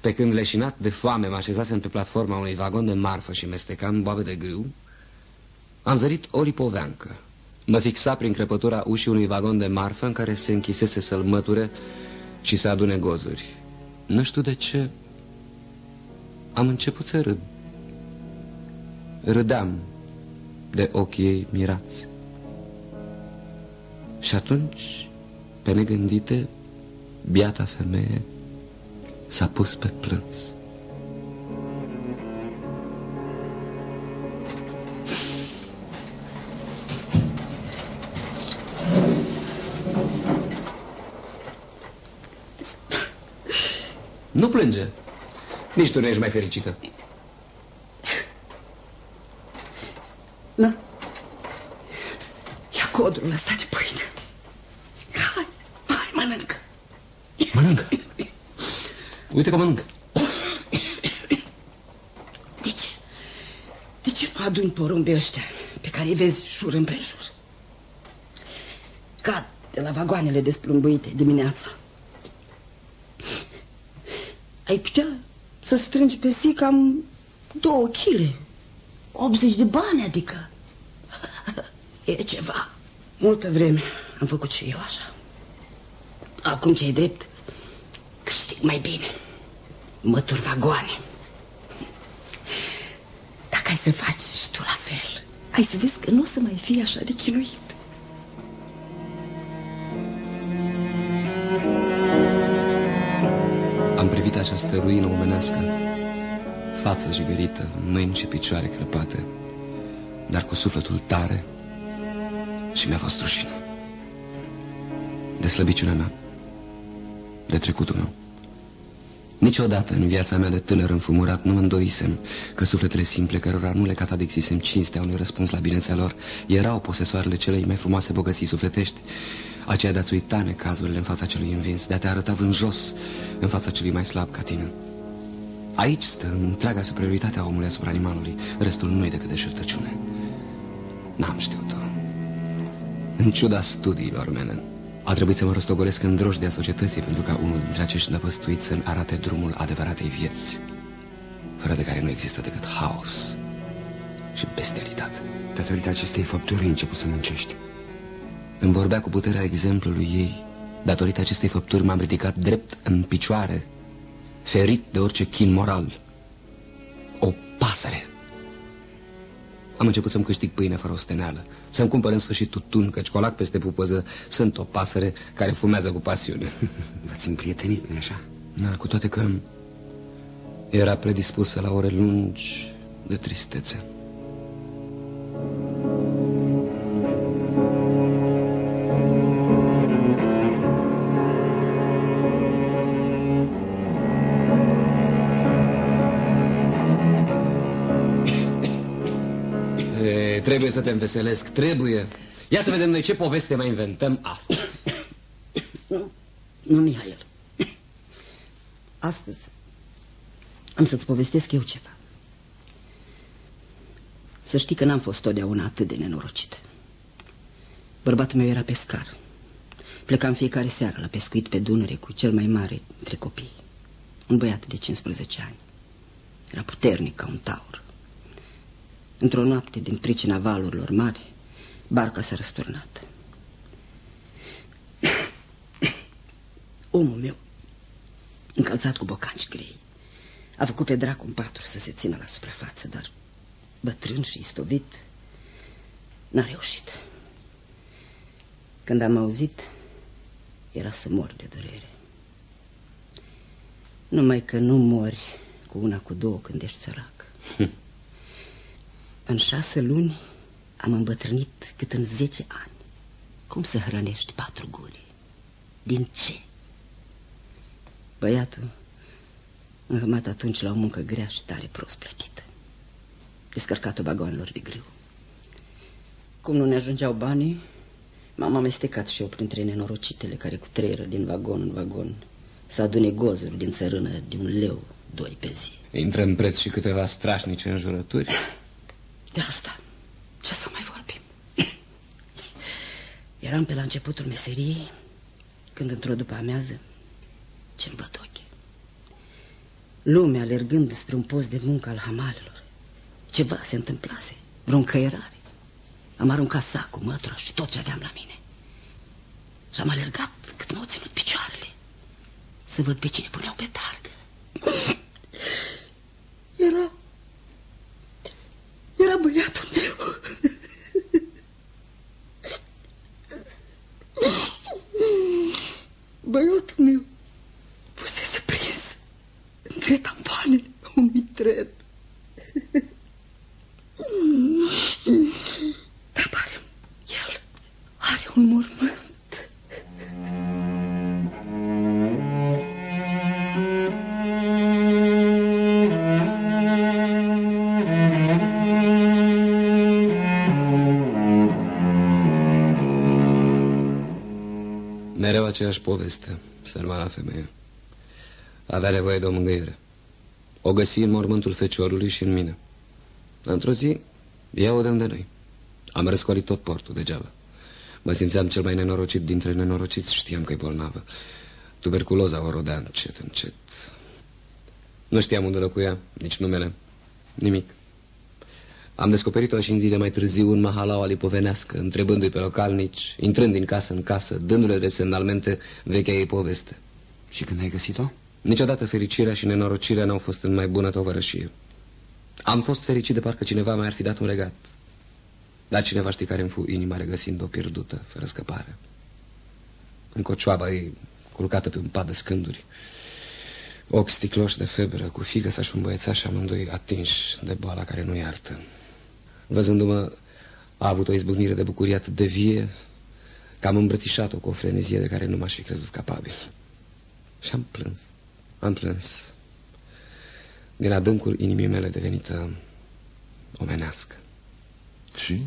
pe când leșinat de foame mă așezasem pe platforma unui vagon de marfă și mestecam boabe de grâu, am zărit o lipoveancă. Mă fixa prin crăpătura ușii unui vagon de marfă în care se închisese să-l măture și să adune gozuri. Nu știu de ce am început să râd. Râdeam de ochii ei mirați. Și atunci, pe negândite, biata femeie s-a pus pe plâns. Nu plânge. Nici tu nu ești mai fericită. Nu. Ia codrul ăsta de pâine. Hai, hai, mănâncă. Mănâncă. Uite că mănâncă. De ce? De ce nu aduni porumbii ăștia pe care îi vezi jur împrejur? Cad de la vagoanele desplumbuite dimineața. Ai putea să strângi pe zi cam două chile. 80 de bani, adică. E ceva. Multă vreme am făcut și eu așa. Acum ce-i drept, câștig mai bine. Mătur vagoane. Dacă ai să faci și tu la fel, ai să vezi că nu o să mai fii așa de chinuit. Această ruină omenească, față jigărită, mâini și picioare crăpate, dar cu sufletul tare și mi-a fost rușine. De slăbiciunea mea, de trecutul meu. Niciodată în viața mea de tânăr înfumurat nu mă îndoisem că sufletele simple cărora nu le catadixisem cinstea unui răspuns la binețea lor erau posesoarele celei mai frumoase bogății sufletești aceea de a-ți uita necazurile în fața celui învins, de a te arăta vânjos în fața celui mai slab ca tine. Aici stă întreaga superioritate a omului asupra animalului, restul nu e decât de șertăciune. N-am știut-o. În ciuda studiilor mele, a trebuit să mă rostogolesc în drojdea societății pentru ca unul dintre acești năpăstuiți să-mi arate drumul adevăratei vieți, fără de care nu există decât haos și bestialitate. Datorită acestei făpturi ai început să muncești. Îmi vorbea cu puterea exemplului ei. Datorită acestei făpturi m-am ridicat drept în picioare, ferit de orice chin moral. pasăre. Am început să-mi câștig pâine fără osteneală, să-mi cumpăr în sfârșit tutun, căci colac peste pupăză sunt o pasăre care fumează cu pasiune. V-ați împrietenit, nu așa? Da, cu toate că era predispusă la ore lungi de tristețe. E, trebuie să te înveselesc, trebuie. Ia să vedem noi ce poveste mai inventăm astăzi. Nu, nu, Mihail. Astăzi am să-ți povestesc eu ceva. Să știi că n-am fost totdeauna atât de nenorocită. Bărbatul meu era pescar. Plecam fiecare seară la pescuit pe Dunăre cu cel mai mare dintre copii. Un băiat de 15 ani. Era puternic ca un taur. Într-o noapte, din pricina valurilor mari, barca s-a răsturnat. Omul meu, încălțat cu bocanci grei, a făcut pe dracu un patru să se țină la suprafață, dar bătrân și istovit n-a reușit. Când am auzit, era să mor de durere. Numai că nu mori cu una, cu două când ești sărac. în șase luni am îmbătrânit cât în zece ani. Cum să hrănești patru guri? Din ce? Băiatul înhămat atunci la o muncă grea și tare prost plătită. Descărcat-o vagoanelor de grâu. Cum nu ne ajungeau banii, m-am amestecat și eu printre nenorocitele care cu treieră din vagon în vagon să adune gozuri din țărână de un leu, doi pe zi. Intră în preț și câteva strașnice înjurături. De asta, ce să mai vorbim? Eram pe la începutul meseriei, când într-o după amiază, ce-mi băt ochii. Lumea alergând despre un post de muncă al hamalelor. Ceva se întâmplase, vreo încăierare. Am aruncat sacul, mătura și tot ce aveam la mine. Și am alergat cât m-au ținut picioarele. Să văd pe cine puneau pe targă. Era... Era băiatul meu. Băiatul meu aceeași poveste, sărmana femeie. Avea nevoie de o mângâiere. O găsi în mormântul feciorului și în mine. Într-o zi, ea o dăm de noi. Am răscolit tot portul degeaba. Mă simțeam cel mai nenorocit dintre nenorociți, știam că e bolnavă. Tuberculoza o rodea încet, încet. Nu știam unde locuia, nici numele, nimic. Am descoperit-o și în zile mai târziu în mahalaua lipovenească, întrebându-i pe localnici, intrând din casă în casă, dându-le drept semnalmente vechea ei poveste. Și când ai găsit-o? Niciodată fericirea și nenorocirea n-au fost în mai bună tovărășie. Am fost fericit de parcă cineva mi-ar fi dat un regat. Dar cineva știe care îmi fu inima regăsind-o pierdută, fără scăpare. În cocioaba ei, culcată pe un pad de scânduri, ochi sticloși de febră, cu figă și un băiețaș amândoi atinși de boala care nu iartă. Văzându-mă, a avut o izbucnire de bucurie atât de vie că am îmbrățișat-o cu o frenezie de care nu m-aș fi crezut capabil. Și am plâns, am plâns. Din adâncul inimii mele devenită omenească. Și?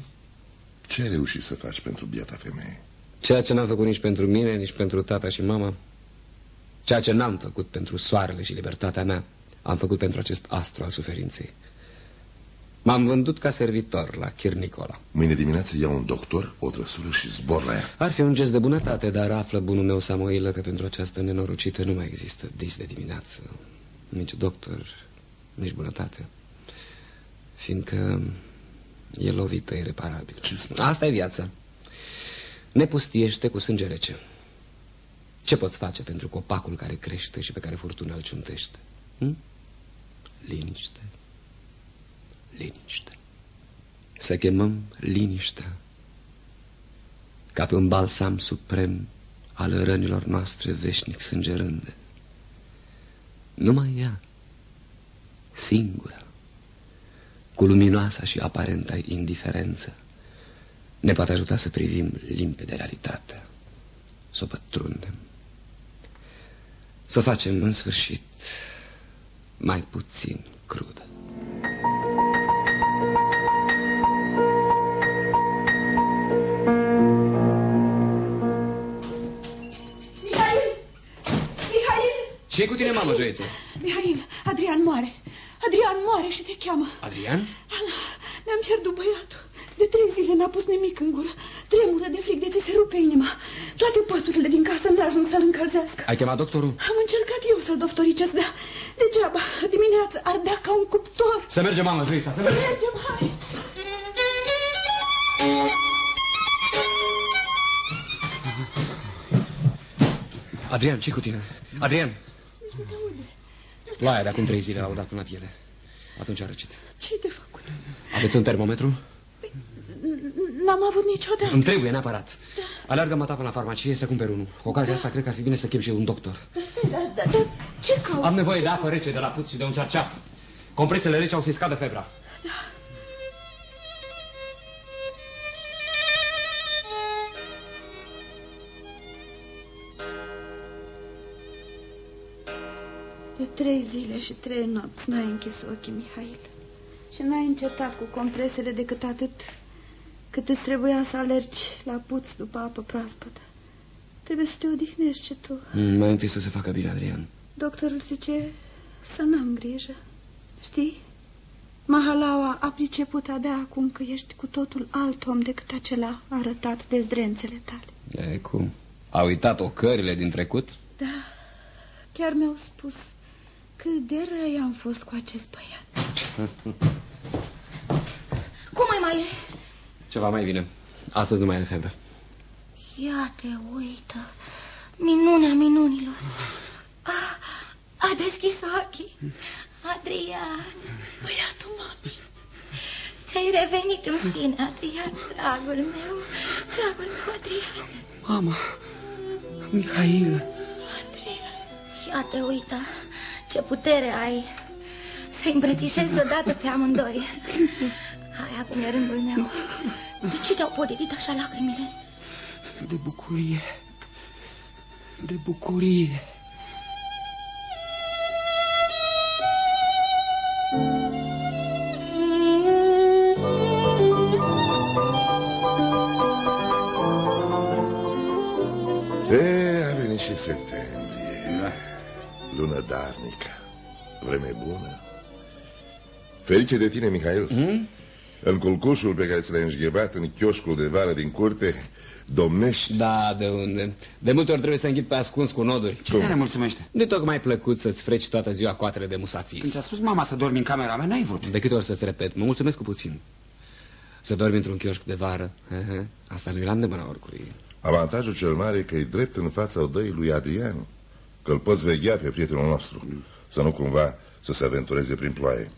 Ce ai reușit să faci pentru biata femeie? Ceea ce n-am făcut nici pentru mine, nici pentru tata și mama, ceea ce n-am făcut pentru soarele și libertatea mea, am făcut pentru acest astru al suferinței. M-am vândut ca servitor la Chir Nicola. Mâine dimineață iau un doctor, o trăsură și zbor la ea. Ar fi un gest de bunătate, dar află bunul meu Samoilă că pentru această nenorocită nu mai există dis de dimineață. Nici doctor, nici bunătate. Fiindcă e lovită ireparabil. Asta e viața. Ne pustiește cu sânge rece. Ce poți face pentru copacul care crește și pe care furtuna îl ciuntește? Hm? Liniște. Liniște. Să chemăm liniștea ca pe un balsam suprem al rănilor noastre veșnic sângerânde. Numai ea, singură, cu luminoasa și aparenta indiferență, ne poate ajuta să privim limpede realitatea, să o pătrundem, să o facem în sfârșit mai puțin crudă. Ce cu tine, mamă, joiețe? Mihail, Adrian moare. Adrian moare și te cheamă. Adrian? Allah, mi-am pierdut băiatul. De trei zile n-a pus nimic în gură. Tremură de fric de ți se rupe inima. Toate păturile din casă nu ajung să-l încălzească. Ai chemat doctorul? Am încercat eu să-l doctoricesc, dar degeaba. Dimineața ardea ca un cuptor. Să mergem, mamă, joița, să Să mergem. mergem, hai! Adrian, ce cu tine? Adrian! Ploaia de acum trei zile l-au dat până la piele. Atunci a răcit. Ce-ai de făcut? Aveți un termometru? N-am avut niciodată. Îmi trebuie neapărat. Alergă mă până la farmacie să cumperi unul. Cu ocazia asta cred că ar fi bine să chem și eu un doctor. Da, da, da, ce cauți? Am nevoie de apă rece de la puț și de un cerceaf. Compresele rece au să-i scadă febra. De trei zile și trei nopți n-ai închis ochii, Mihail. Și n-ai încetat cu compresele decât atât cât îți trebuia să alergi la puț după apă proaspătă. Trebuie să te odihnești și tu. Mm, mai întâi să se facă bine, Adrian. Doctorul zice să n-am grijă. Știi? Mahalaua a priceput abia acum că ești cu totul alt om decât acela arătat de zdrențele tale. E cum? A uitat ocările din trecut? Da, chiar mi-au spus cât de răi am fost cu acest băiat. Cum mai mai e? Ceva mai bine. Astăzi nu mai are febră. Ia te uită, minunea minunilor. A, a deschis ochii. Adrian, băiatul mami. Ți-ai revenit în fine, Adrian, dragul meu, dragul meu, Adrian. Mama, Mihail. Adrian, ia te uită, ce putere ai să îmbrățișezi deodată pe amândoi. Hai, acum e rândul meu. De ce te-au podedit așa lacrimile? De bucurie. De bucurie. E, a venit și septembrie Lună darnică Vreme bună Ferice de tine, Mihail Hmm? În culcușul pe care ți l-ai înșghebat În chioșcul de vară din curte Domnești Da, de unde? De multe ori trebuie să înghit pe ascuns cu noduri. Cine ne mulțumește? Nu tocmai plăcut să-ți freci toată ziua coatele de musafir. Când ți-a spus mama să dormi în camera mea, n-ai vrut. De câte ori să-ți repet, mă mulțumesc cu puțin. Să dormi într-un chioșc de vară, uh-huh. asta nu-i la îndemâna oricui. Avantajul cel mare e că e drept în fața odăii lui Adrian Că îl poți veghea pe prietenul nostru Să nu cumva să se aventureze prin ploaie.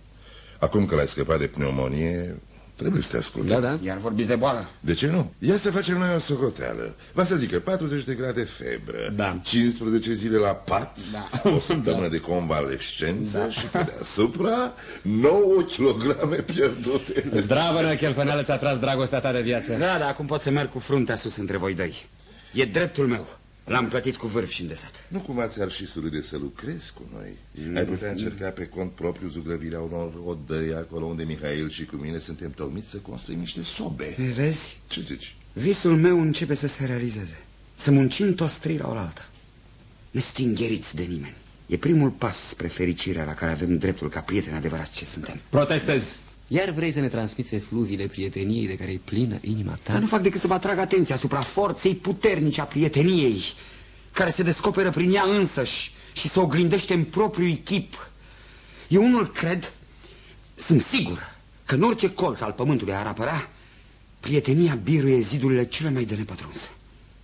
Acum că l-ai scăpat de pneumonie Trebuie să te asculte. Da, da. Iar vorbiți de boală. De ce nu? Ia să facem noi o socoteală. Va să zică 40 de grade febră Da. 15 zile la pat Da. O săptămână de convalescență Și pe deasupra 9 kg pierdute. Zdravă, Năchelfăneală, ți-a tras dragostea ta de viață. Da, da, acum pot să merg cu fruntea sus între voi doi. E dreptul meu L-am plătit cu vârf și îndesat. Nu cumva ți-ar și surâde să lucrezi cu noi? Ai putea încerca pe cont propriu zugrăvirea unor odăi Acolo unde Mihail și cu mine suntem tocmiți să construim niște sobe. Vezi? Ce zici? Visul meu începe să se realizeze. Să muncim toți trei la oaltă. Nestingheriți de nimeni. E primul pas spre fericirea la care avem dreptul ca prieteni adevărați ce suntem. Protestez. Iar vrei să ne transmiți efluviile prieteniei de care e plină inima ta? Dar nu fac decât să vă atrag atenția asupra forței puternice a prieteniei Care se descoperă prin ea însăși Și se oglindește în propriul chip Eu unul cred, sunt sigur Că în orice colț al pământului ar apărea Prietenia biruie zidurile cele mai de nepătruns.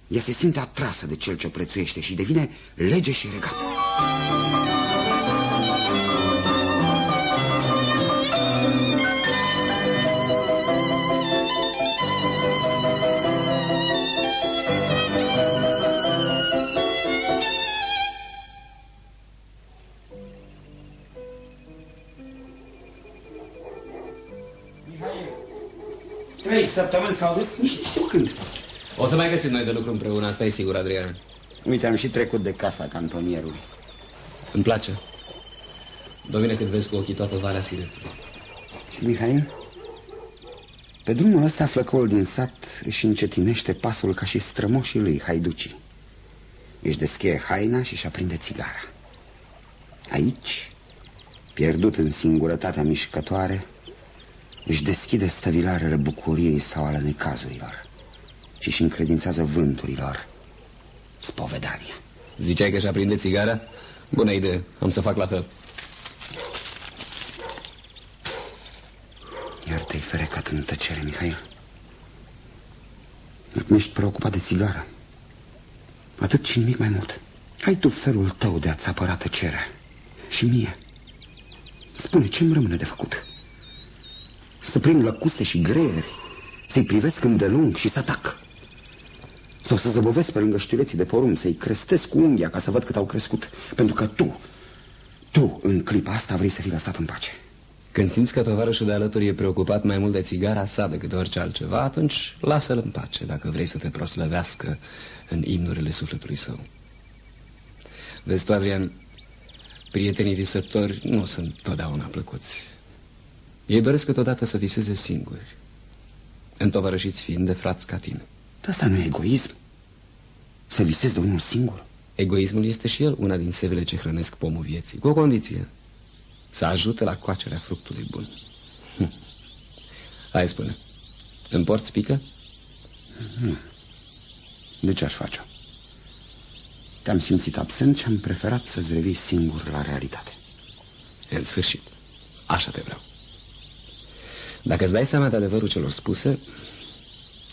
Ea se simte atrasă de cel ce o prețuiește Și devine lege și regat săptămâni s-au dus, nici nu știu când. O să mai găsim noi de lucru împreună, asta e sigur, Adrian. Uite, am și trecut de casa cantonierului. Îmi place. Domine cât vezi cu ochii toată Valea Siretului. Știi, Mihail? Pe drumul ăsta flăcoul din sat își încetinește pasul ca și strămoșii lui, haiducii. Își descheie haina și își aprinde țigara. Aici, pierdut în singurătatea mișcătoare, își deschide stăvilarele bucuriei sau ale necazurilor și își încredințează vânturilor spovedania. Ziceai că și aprinde țigara? Bună idee, am să fac la fel. Iar te-ai ferecat în tăcere, Mihail. Acum ești preocupat de țigară. Atât și nimic mai mult. Ai tu felul tău de a-ți apăra tăcerea. Și mie. Spune, ce-mi rămâne de făcut? Să prind lăcuste și greieri, să-i privesc îndelung și să atac. Sau să zăbovesc pe lângă știuleții de porumb, să-i crestesc cu unghia ca să văd cât au crescut. Pentru că tu, tu, în clipa asta, vrei să fii lăsat în pace. Când simți că tovarășul de alături e preocupat mai mult de țigara sa decât de orice altceva, atunci lasă-l în pace dacă vrei să te proslăvească în imnurile sufletului său. Vezi tu, Adrian, prietenii visători nu sunt totdeauna plăcuți. Ei doresc câteodată să viseze singuri, întovărășiți fiind de frați ca tine. Dar asta nu e egoism? Să visezi de unul singur? Egoismul este și el una din sevele ce hrănesc pomul vieții, cu o condiție. Să ajute la coacerea fructului bun. Hm. Hai, spune. Îmi porți pică? Nu. De ce aș face-o? Te-am simțit absent și am preferat să-ți revii singur la realitate. În sfârșit, așa te vreau. Dacă îți dai seama de adevărul celor spuse,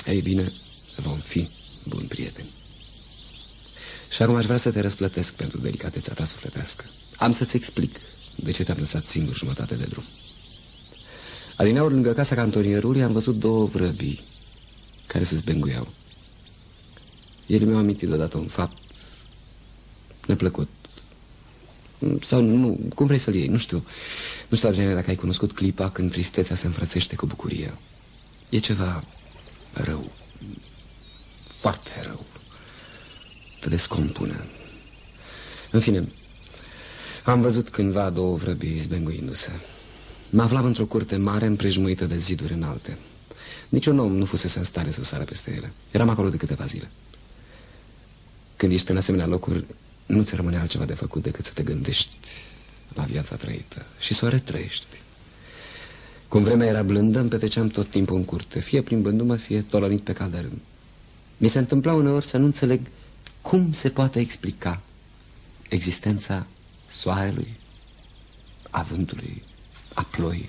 ei bine, vom fi buni prieteni. Și acum aș vrea să te răsplătesc pentru delicatețea ta sufletească. Am să-ți explic de ce te-am lăsat singur jumătate de drum. Adineauri, lângă casa cantonierului, am văzut două vrăbii care se zbenguiau. Ele mi-au amintit deodată un fapt neplăcut. Sau nu, cum vrei să-l iei, nu știu. Nu știu, Adriane, dacă ai cunoscut clipa când tristețea se înfrățește cu bucurie. E ceva rău. Foarte rău. Te descompune. În fine, am văzut cândva două vrăbii zbenguindu-se. Mă aflam într-o curte mare împrejmuită de ziduri înalte. Niciun om nu fusese în stare să sară peste ele. Eram acolo de câteva zile. Când ești în asemenea locuri, nu ți rămâne altceva de făcut decât să te gândești la viața trăită și să o retrăiești. Cum vremea era blândă, îmi petreceam tot timpul în curte, fie plimbându-mă, fie tolănit pe calderâm. Mi se întâmpla uneori să nu înțeleg cum se poate explica existența soarelui, a vântului, a ploii,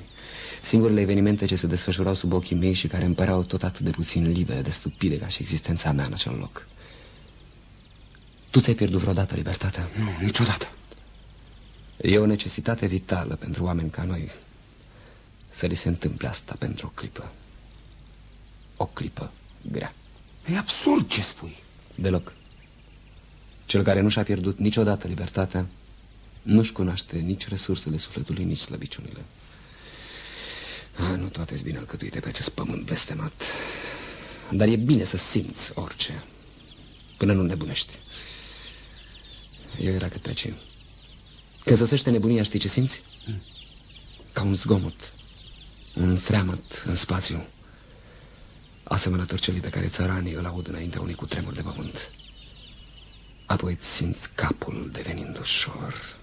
singurele evenimente ce se desfășurau sub ochii mei și care îmi păreau tot atât de puțin libere, de stupide ca și existența mea în acel loc. Tu ți-ai pierdut vreodată libertatea? Nu, niciodată. E o necesitate vitală pentru oameni ca noi să li se întâmple asta pentru o clipă. O clipă grea. E absurd ce spui. Deloc. Cel care nu și-a pierdut niciodată libertatea nu-și cunoaște nici resursele sufletului, nici slăbiciunile. Ah, nu toate sunt bine alcătuite pe acest pământ blestemat. Dar e bine să simți orice, până nu nebunești. Eu era cât pe aici. Când sosește nebunia, știi ce simți? Ca un zgomot, un freamăt în spațiu, asemănător celui pe care țăranii îl aud înaintea unui cutremur de pământ. Apoi îți simți capul devenind ușor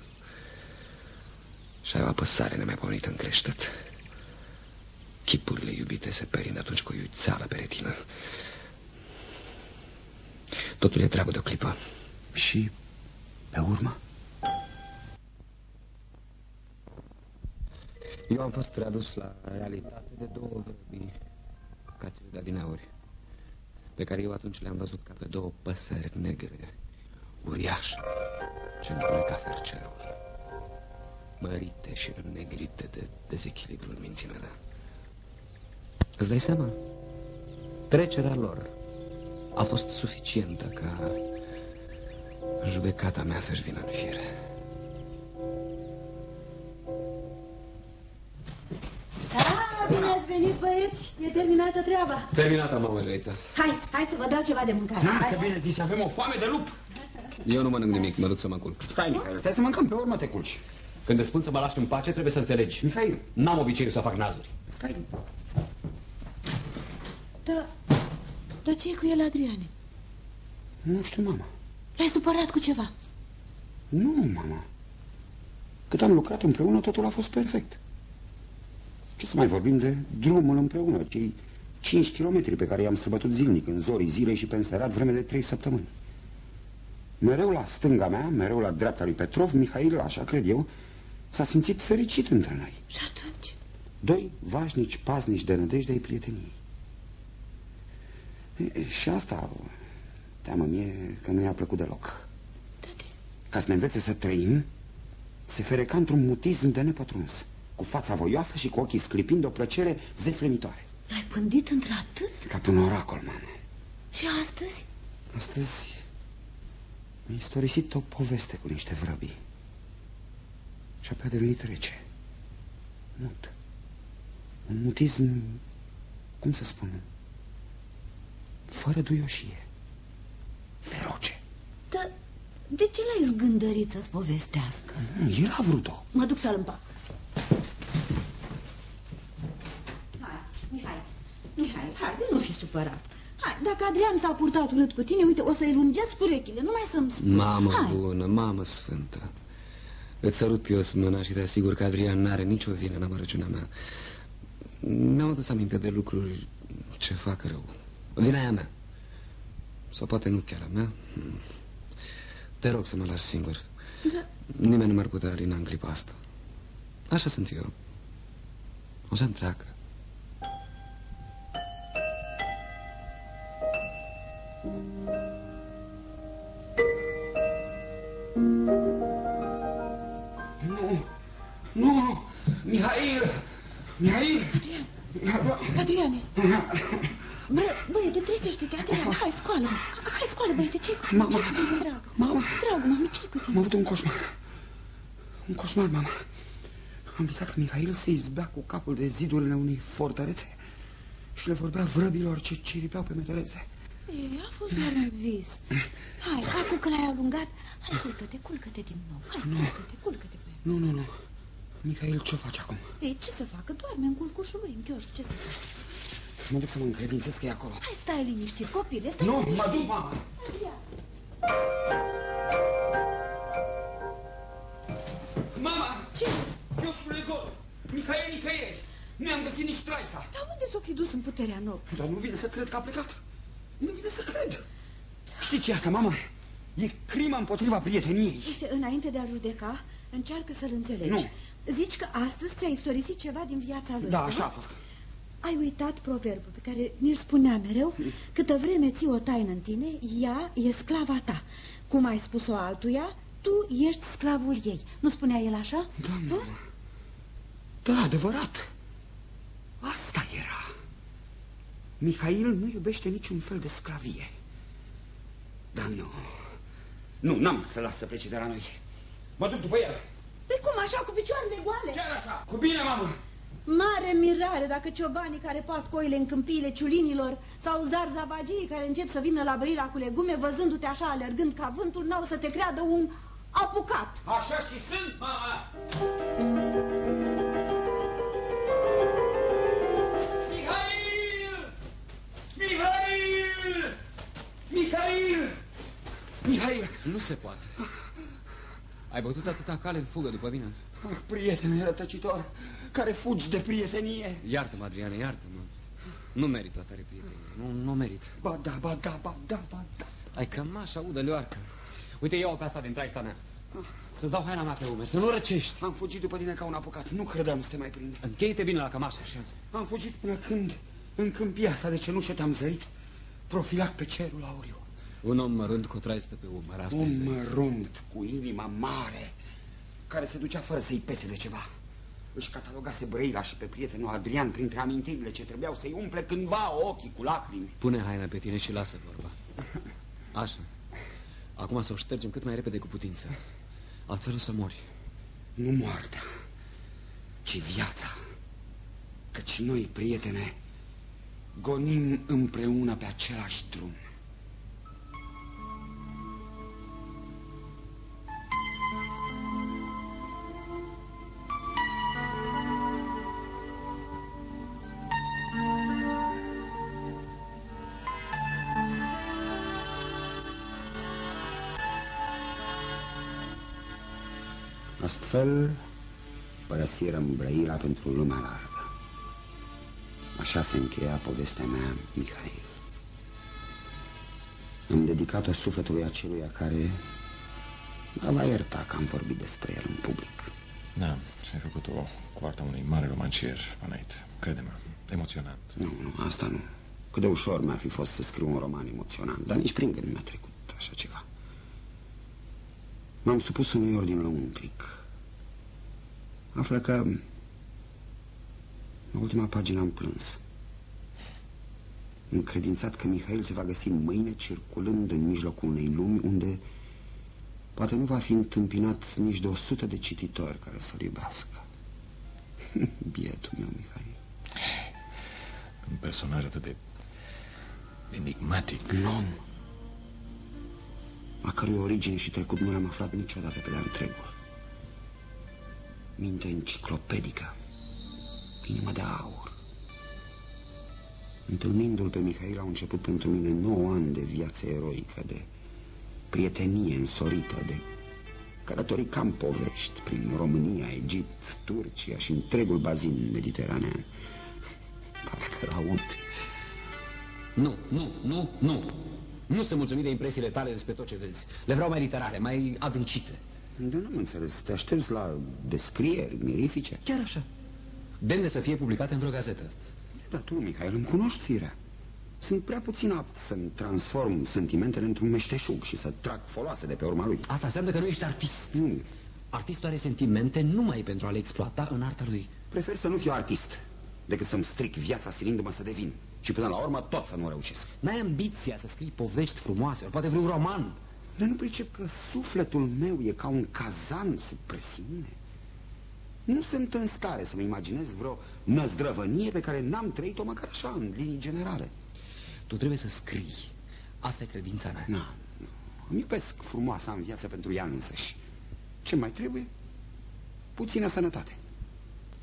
și ai o apăsare nemaipomenită în creștet. Chipurile iubite se perind atunci cu o iuțeală pe retină. Totul e treabă de o clipă. Și pe urmă? Eu am fost readus la realitate de două vrăbii, ca cele de adineauri, pe care eu atunci le-am văzut ca pe două păsări negre, uriașe, ce întunecaseră cerul, mărite și înnegrite de dezechilibrul minții mele. Îți dai seama? Trecerea lor a fost suficientă ca judecata mea să-și vină în fire. Da, bine ați venit, băieți. E terminată treaba. Terminată, mamă, Jeița. Hai, hai să vă dau ceva de mâncare. Da, Hai. că bine zici, avem o foame de lup. Eu nu mănânc nimic, mă duc să mă culc. Stai, Mihail, stai să mâncăm, pe urmă te culci. Când îți spun să mă lași în pace, trebuie să înțelegi. Mihail. N-am obiceiul să fac nazuri. Stai. Da, dar ce e cu el, Adriane? Nu știu, mama. L-ai supărat cu ceva? Nu, mama. Cât am lucrat împreună, totul a fost perfect. Ce să mai vorbim de drumul împreună, cei 5 kilometri pe care i-am străbătut zilnic, în zorii zilei și pe înserat, vreme de 3 săptămâni. Mereu la stânga mea, mereu la dreapta lui Petrov, Mihail, așa cred eu, s-a simțit fericit între noi. Și atunci? Doi vașnici paznici de nădejde ai prieteniei. E, Și asta, teamă mie că nu i-a plăcut deloc. Ca să ne învețe să trăim, se fereca într-un mutism de nepătruns, cu fața voioasă și cu ochii sclipind o plăcere zeflemitoare. L-ai pândit într-atât? Ca pe un oracol, mamă. Și astăzi? Astăzi mi-a istorisit o poveste cu niște vrăbii. Și apoi a devenit rece. Mut. Un mutism, cum să spun, fără duioșie. Feroce. Dar de ce l-ai zgândărit să-ți povestească? El a vrut-o. Mă duc să-l împac. Hai, Mihai, Mihai, hai, de nu fi supărat. Hai, dacă Adrian s-a purtat urât cu tine, uite, o să-i lungesc urechile, numai să-mi spui. Mamă Hai. bună, mamă sfântă. Îți sărut pios mâna și te asigur că Adrian n-are nicio vină în amărăciunea mea. Mi-am adus aminte de lucruri ce fac rău. Vina e a mea. Sau poate nu chiar a mea. Hmm. Te rog să mă lași singur. Da. Nimeni nu m-ar putea alina în clipa asta. Așa sunt eu. O să-mi treacă. Nu, nu, Mihail, Mihail. Adriane! Bă, băiete, trezește-te, Adrian, hai, scoală Hai, scoală, băiete, ce-i cu tine? Mama. Ce-i cu tine, dragă? Mama. Dragă, mami, ce-i cu tine? Am avut un coșmar. Un coșmar, mama. Am visat că Mihail se izbea cu capul de zidurile unei fortărețe și le vorbea vrăbilor ce ciripeau pe metereze. E, a fost doar un vis Hai, acum că l-ai alungat Hai, culcă-te, culcă-te din nou Hai, culcă-te, culcă-te pe Nu, nu, nu. Mihail, ce faci acum? Ei, ce să facă? Doarme în culcușul lui, în chioșc, ce să facă? Mă duc să mă încredințez că e acolo. Hai, stai liniștit, copile, stai Nu, liniștit. mă duc, mama. Adrian. Mama! Ce? Chioșul e gol. Mihail, nicăieri. Nu i-am găsit nici traista. Dar unde s-o fi dus în puterea nopții? Dar nu vine să cred că a plecat. Nu vine să cred. Știi ce e asta, mama? E crima împotriva prieteniei. Uite, înainte de a judeca, încearcă să-l înțelegi Nu. Zici că astăzi ți-a istorisit ceva din viața lui Da, nu? așa a fost. Ai uitat proverbul pe care ni-l spunea mereu Câtă vreme ții o taină în tine, ea e sclava ta Cum ai spus-o altuia, tu ești sclavul ei Nu spunea el așa? Da, mama. Da, adevărat. Asta era. Mihail nu iubește niciun fel de sclavie. Dar nu. Nu, n-am să las să plece de la noi. Mă duc după el. Păi cum, așa, cu picioarele goale? Chiar așa, cu bine, mamă. Mare mirare dacă ciobanii care pas coile în câmpiile ciulinilor sau zarzavagii care încep să vină la brăila cu legume văzându-te așa alergând ca vântul, n-au să te creadă un apucat. Așa și sunt, mama. Mihail! Mihail! Mihail! Mihail! Nu se poate. Ai bătut atâta cale în fugă după mine? Ah, prietene rătăcitor, care fugi de prietenie. Iartă-mă, Adriane, iartă-mă. Nu merit o tare prietenie. Nu, nu merit. Ba da, ba da, ba da, ba da. Ai cămașa udă leoarcă. Uite, iau pe asta din traista mea. Să-ți dau haina mea pe umeri, să nu răcești. Am fugit după tine ca un apucat. Nu credeam să te mai prind. Încheie-te bine la cămașa așa. Am fugit până când, în câmpia asta de cenușă te-am zărit, profilat pe cerul auriu. Un om mărunt cu o traistă pe umăr, asta Un este. mărunt cu inima mare, care se ducea fără să-i pese de ceva. Își catalogase Brăila și pe prietenul Adrian printre amintirile ce trebuiau să-i umple cândva ochii cu lacrimi. Pune haina pe tine și lasă vorba. Așa. Acum să o ștergem cât mai repede cu putință. Altfel o să mori. Nu moartea, ci viața. Căci noi, prietene, gonim împreună pe același drum. Astfel, părăsirăm Brăila pentru lumea largă. Așa se încheia povestea mea, Mihail. Am dedicat-o sufletului aceluia care mă va ierta că am vorbit despre el în public. Da, și ai făcut-o cu arta unui mare romancier, Panait. Crede-mă, emoționant. Nu, nu, asta nu. Cât de ușor mi-ar fi fost să scriu un roman emoționant, dar nici prin gând mi-a trecut așa ceva. M-am supus unui ordin lăuntric. Află că la ultima pagină am plâns. Încredințat că Mihail se va găsi mâine circulând în mijlocul unei lumi unde poate nu va fi întâmpinat nici de o sută de cititori care să-l iubească. Bietul meu, Mihail. Un personaj atât de enigmatic. Un om a cărui origine și trecut nu le-am aflat niciodată pe de-a întregul. Minte enciclopedică, inimă de aur. Întâlnindu-l pe Mihail au început pentru mine 9 ani de viață eroică, de prietenie însorită, de călătorii cam povești prin România, Egipt, Turcia și întregul bazin mediteranean. Parcă la unt. Nu, nu, nu, nu. Nu sunt mulțumit de impresiile tale despre tot ce vezi. Le vreau mai literare, mai adâncite. Dar n-am înțeles. Te aștepți la descrieri mirifice? Chiar așa. Demne să fie publicate în vreo gazetă. Da, tu, Mihail, îmi cunoști firea. Sunt prea puțin apt să-mi transform sentimentele într-un meșteșug și să trag foloase de pe urma lui. Asta înseamnă că nu ești artist. Mm. Artistul are sentimente numai pentru a le exploata în arta lui. Prefer să nu fiu artist decât să-mi stric viața silindu-mă să devin. Și până la urmă tot să nu reușesc. N-ai ambiția să scrii povești frumoase, ori poate vreun roman. Dar nu pricep că sufletul meu e ca un cazan sub presiune. Nu sunt în stare să-mi imaginez vreo năzdrăvănie pe care n-am trăit-o măcar așa, în linii generale. Tu trebuie să scrii. Asta e credința mea. Nu, nu. Îmi iubesc frumoasa în viață pentru ea însăși. Ce mai trebuie? Puțină sănătate.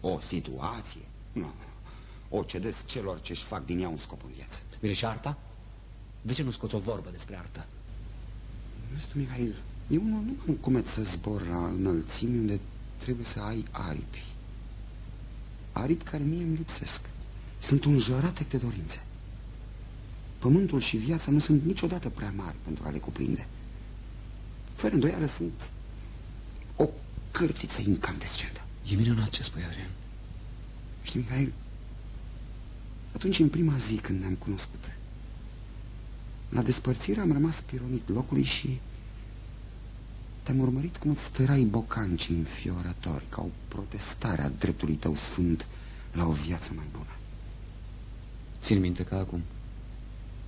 O situație? Nu. O cedez celor ce-și fac din ea un scop în viață. Bine, și arta? De ce nu scoți o vorbă despre artă? Vezi tu, Mihail, eu nu, nu am cumet să zbor la înălțimi unde trebuie să ai aripi. Aripi care mie îmi lipsesc. Sunt un jăratec de dorințe. Pământul și viața nu sunt niciodată prea mari pentru a le cuprinde. Fără îndoială sunt o cârtiță incandescentă. E minunat ce spui, Adrian. Știi, Mihail, atunci în prima zi când ne-am cunoscut, la despărțire am rămas pironit locului și te-am urmărit cum îți stărai bocanci înfiorători ca o protestare a dreptului tău sfânt la o viață mai bună. Țin minte ca acum.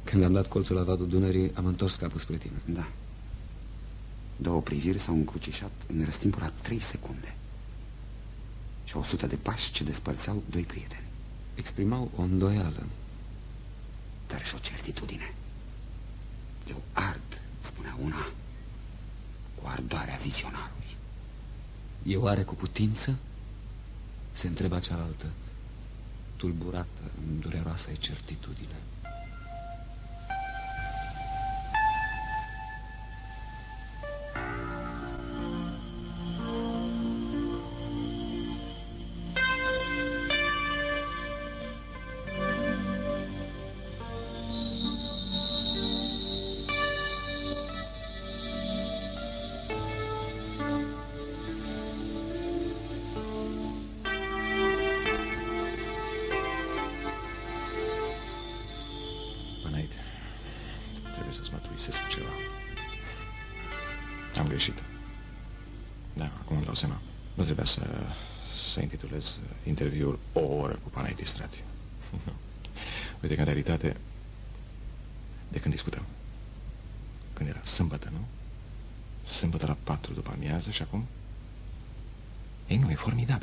Când am dat colțul la vadul Dunării, am întors capul spre tine. Da. Două priviri s-au încrucișat în răstimpul la trei secunde. Și o sută de pași ce despărțeau doi prieteni. Exprimau o îndoială. Dar și o certitudine. Eu ard, spunea una, cu ardoarea vizionarului. Eu are cu putință? Se întreba cealaltă, tulburată în dureroasa certitudine.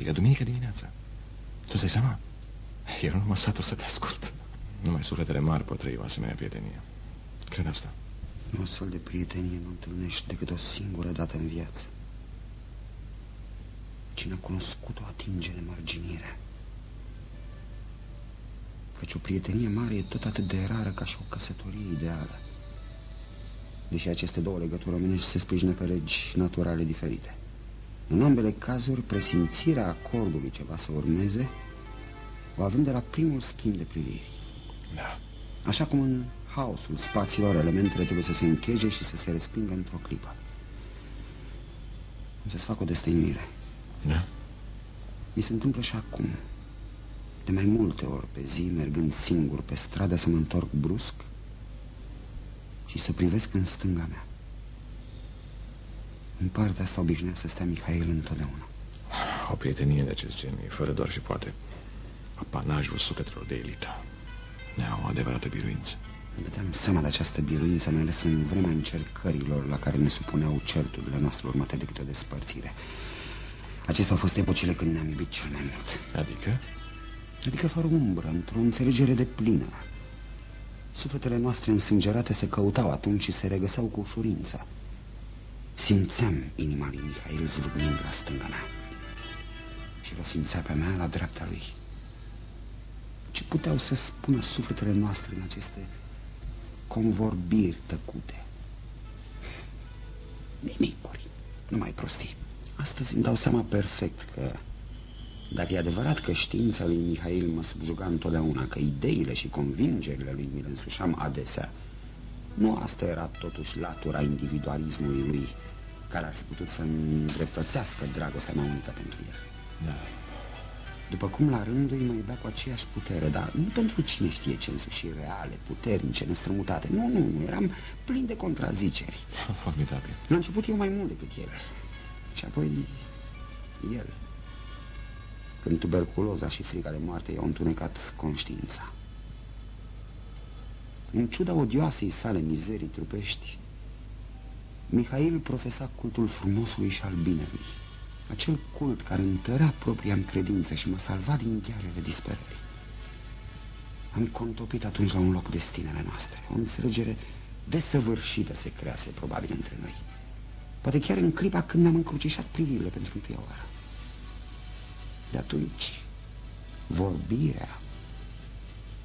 Ei, nu, e formidabilă, duminică dimineața. Tu îți dai seama? Eu nu mă satur să te ascult. Numai sufletele mari pot trăi o asemenea prietenie. Cred asta. O astfel de prietenie nu întâlnești decât o singură dată în viață. Cine a cunoscut-o atinge nemărginirea. Căci o prietenie mare e tot atât de rară ca și o căsătorie ideală. Deși aceste două legături omenești se sprijină pe legi naturale diferite. În ambele cazuri, presimțirea acordului ce va să urmeze o avem de la primul schimb de priviri. Da. Așa cum în haosul spațiilor, elementele trebuie să se încheje și să se respingă într-o clipă. Am să-ți fac o destăinuire. Da? Mi se întâmplă și acum. De mai multe ori pe zi, mergând singur pe stradă, să mă întorc brusc și să privesc în stânga mea. În partea asta obișnuia să stea Mihail întotdeauna. O prietenie de acest gen e fără doar și poate apanajul sufletelor de elită. Nea o adevărată biruință. Îmi dădeam seama de această biruință, mai ales în vremea încercărilor la care ne supuneau certurile noastre urmate de câte o despărțire. Acestea au fost epocile când ne-am iubit cel mai mult. Adică? Adică fără umbră, într-o înțelegere de plină. Sufletele noastre însângerate se căutau atunci și se regăseau cu ușurință. Simțeam inima lui Mihail zvâgnind la stânga mea. Și o simțea pe mea la dreapta lui. Ce puteau să spună sufletele noastre în aceste convorbiri tăcute? Nimicuri, numai prostii. Astăzi îmi dau seama perfect că dacă e adevărat că știința lui Mihail mă subjuga întotdeauna, că ideile și convingerile lui mi le însușeam adesea, nu asta era totuși latura individualismului lui care ar fi putut să îndreptățească dragostea mea unică pentru el. Da. După cum la rândul îi mă iubea cu aceeași putere, dar nu pentru cine știe ce însușiri reale, puternice, nestrămutate. Nu, nu, nu, eram plin de contraziceri. Formidabil. La început eu mai mult decât el. Și apoi el. Când tuberculoza și frica de moarte i-au întunecat conștiința. În ciuda odioasei sale mizerii trupești, Mihail profesa cultul frumosului și al binelui. Acel cult care întărea propria în credință și mă salva din ghearele disperării. Am contopit atunci la un loc destinele noastre. O înțelegere desăvârșită se crease probabil între noi. Poate chiar în clipa când ne-am încrucișat privirile pentru întâia oară. De atunci, vorbirea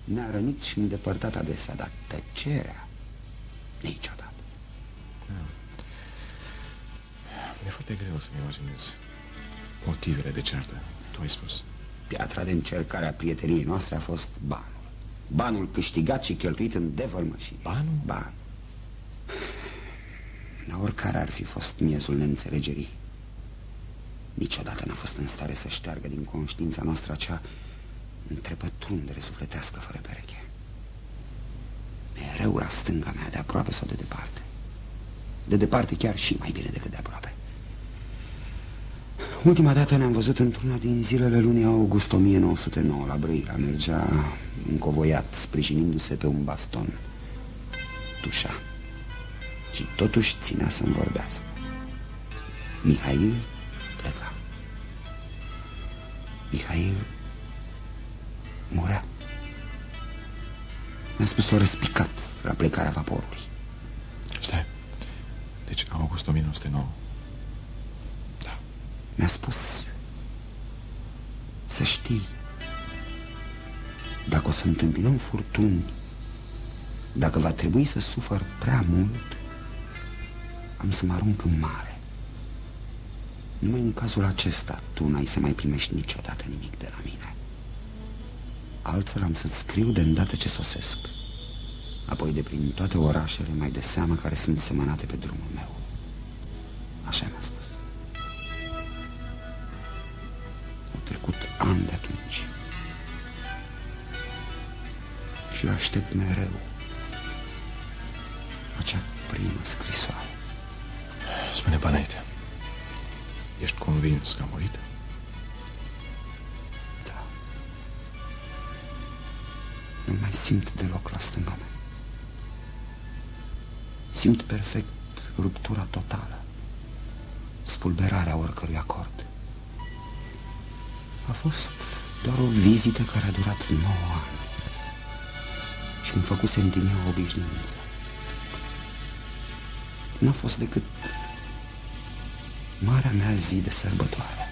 ne-a rănit și îndepărtat adesea, dar tăcerea niciodată. Mi-e foarte greu să-mi imaginez motivele de ceartă. Tu ai spus. Piatra de încercare a prieteniei noastre a fost banul. Banul câștigat și cheltuit în devălmășii. Banul? Ban. Dar oricare ar fi fost miezul neînțelegerii, niciodată n-a fost în stare să șteargă din conștiința noastră acea întrepătrundere sufletească fără pereche. Mereu la stânga mea, de aproape sau de departe. De departe chiar și mai bine decât de aproape. Ultima dată ne-am văzut într-una din zilele lunii august 1909 la Brăila. Mergea încovoiat, sprijinindu-se pe un baston. Tușa. Și totuși ținea să-mi vorbească. Mihail pleca. Mihail murea. Mi-a spus-o răspicat la plecarea vaporului. Stai. Deci august 1909. Da. Mi-a spus să știi dacă o să întâmpinăm furtuni, dacă va trebui să sufăr prea mult, am să mă arunc în mare. Numai în cazul acesta tu n-ai să mai primești niciodată nimic de la mine. Altfel am să-ți scriu de îndată ce sosesc. Apoi de prin toate orașele mai de seamă care sunt semănate pe drumul meu. Așa mi-a spus. Ani de atunci. Și eu aștept mereu acea primă scrisoare. Spune, Panaite, ești convins că a murit? Da. Nu mai simt deloc la stânga mea. Simt perfect ruptura totală, spulberarea oricărui acord. A fost Doar o vizită care a durat 9 ani Și îmi făcusem din ea obișnuință. N-a fost decât marea mea zi de sărbătoare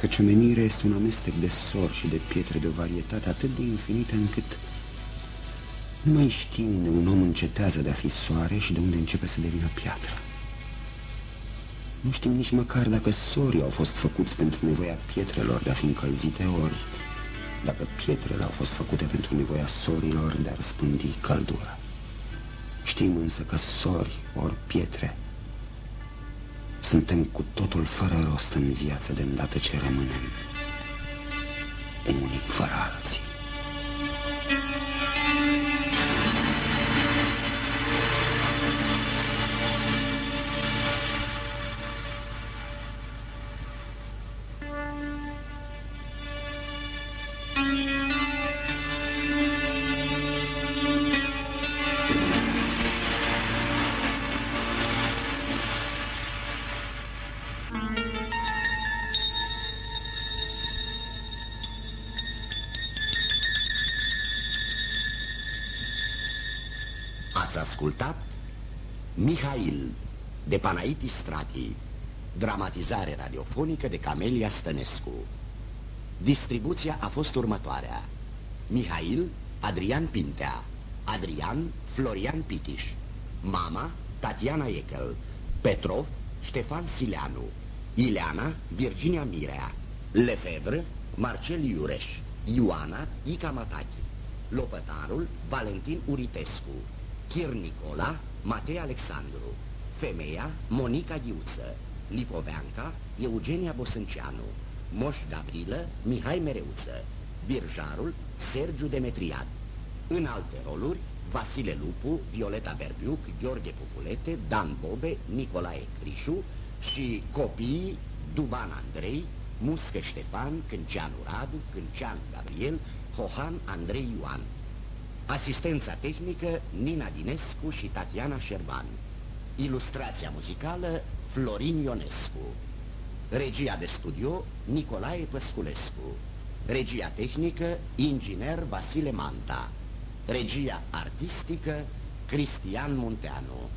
Căci omenirea este un amestec de sor și de pietre de o varietate atât de infinită încât Nu mai știi unde un om încetează de a fi soare și de unde începe să devină piatră nu știm nici măcar dacă sorii au fost făcuți pentru nevoia pietrelor de a fi încălzite, ori dacă pietrele au fost făcute pentru nevoia sorilor de a răspândi căldură. Știm însă că sori ori pietre suntem cu totul fără rost în viață de îndată ce rămânem unii fără alții. De Panaiti Strati Dramatizare radiofonică de Camelia Stănescu. Distribuția a fost următoarea. Mihail Adrian Pintea. Adrian Florian Pitiș. Mama Tatiana Echel Petrov Ștefan Sileanu. Ileana Virginia Mirea. Lefevre Marcel Iureș. Ioana Ica Matachi. Lopătarul Valentin Uritescu. Chir Nicola, Matei Alexandru Femeia, Monica Ghiuță Lipoveanca, Eugenia Bosânceanu Moș Gabrilă, Mihai Mereuță Birjarul, Sergiu Demetriad În alte roluri, Vasile Lupu, Violeta Berbiuc, Gheorghe Pufulete, Dan Bobe, Nicolae Crișu și copiii Duban Andrei, Muscă Ștefan, Cânceanu Radu, Cânceanu Gabriel, Hohan Andrei Ioan. Asistența tehnică Nina Dinescu și Tatiana Șerban Ilustrația muzicală Florin Ionescu. Regia de studio Nicolae Păsculescu. Regia tehnică Inginer Vasile Manta. Regia artistică Cristian Munteanu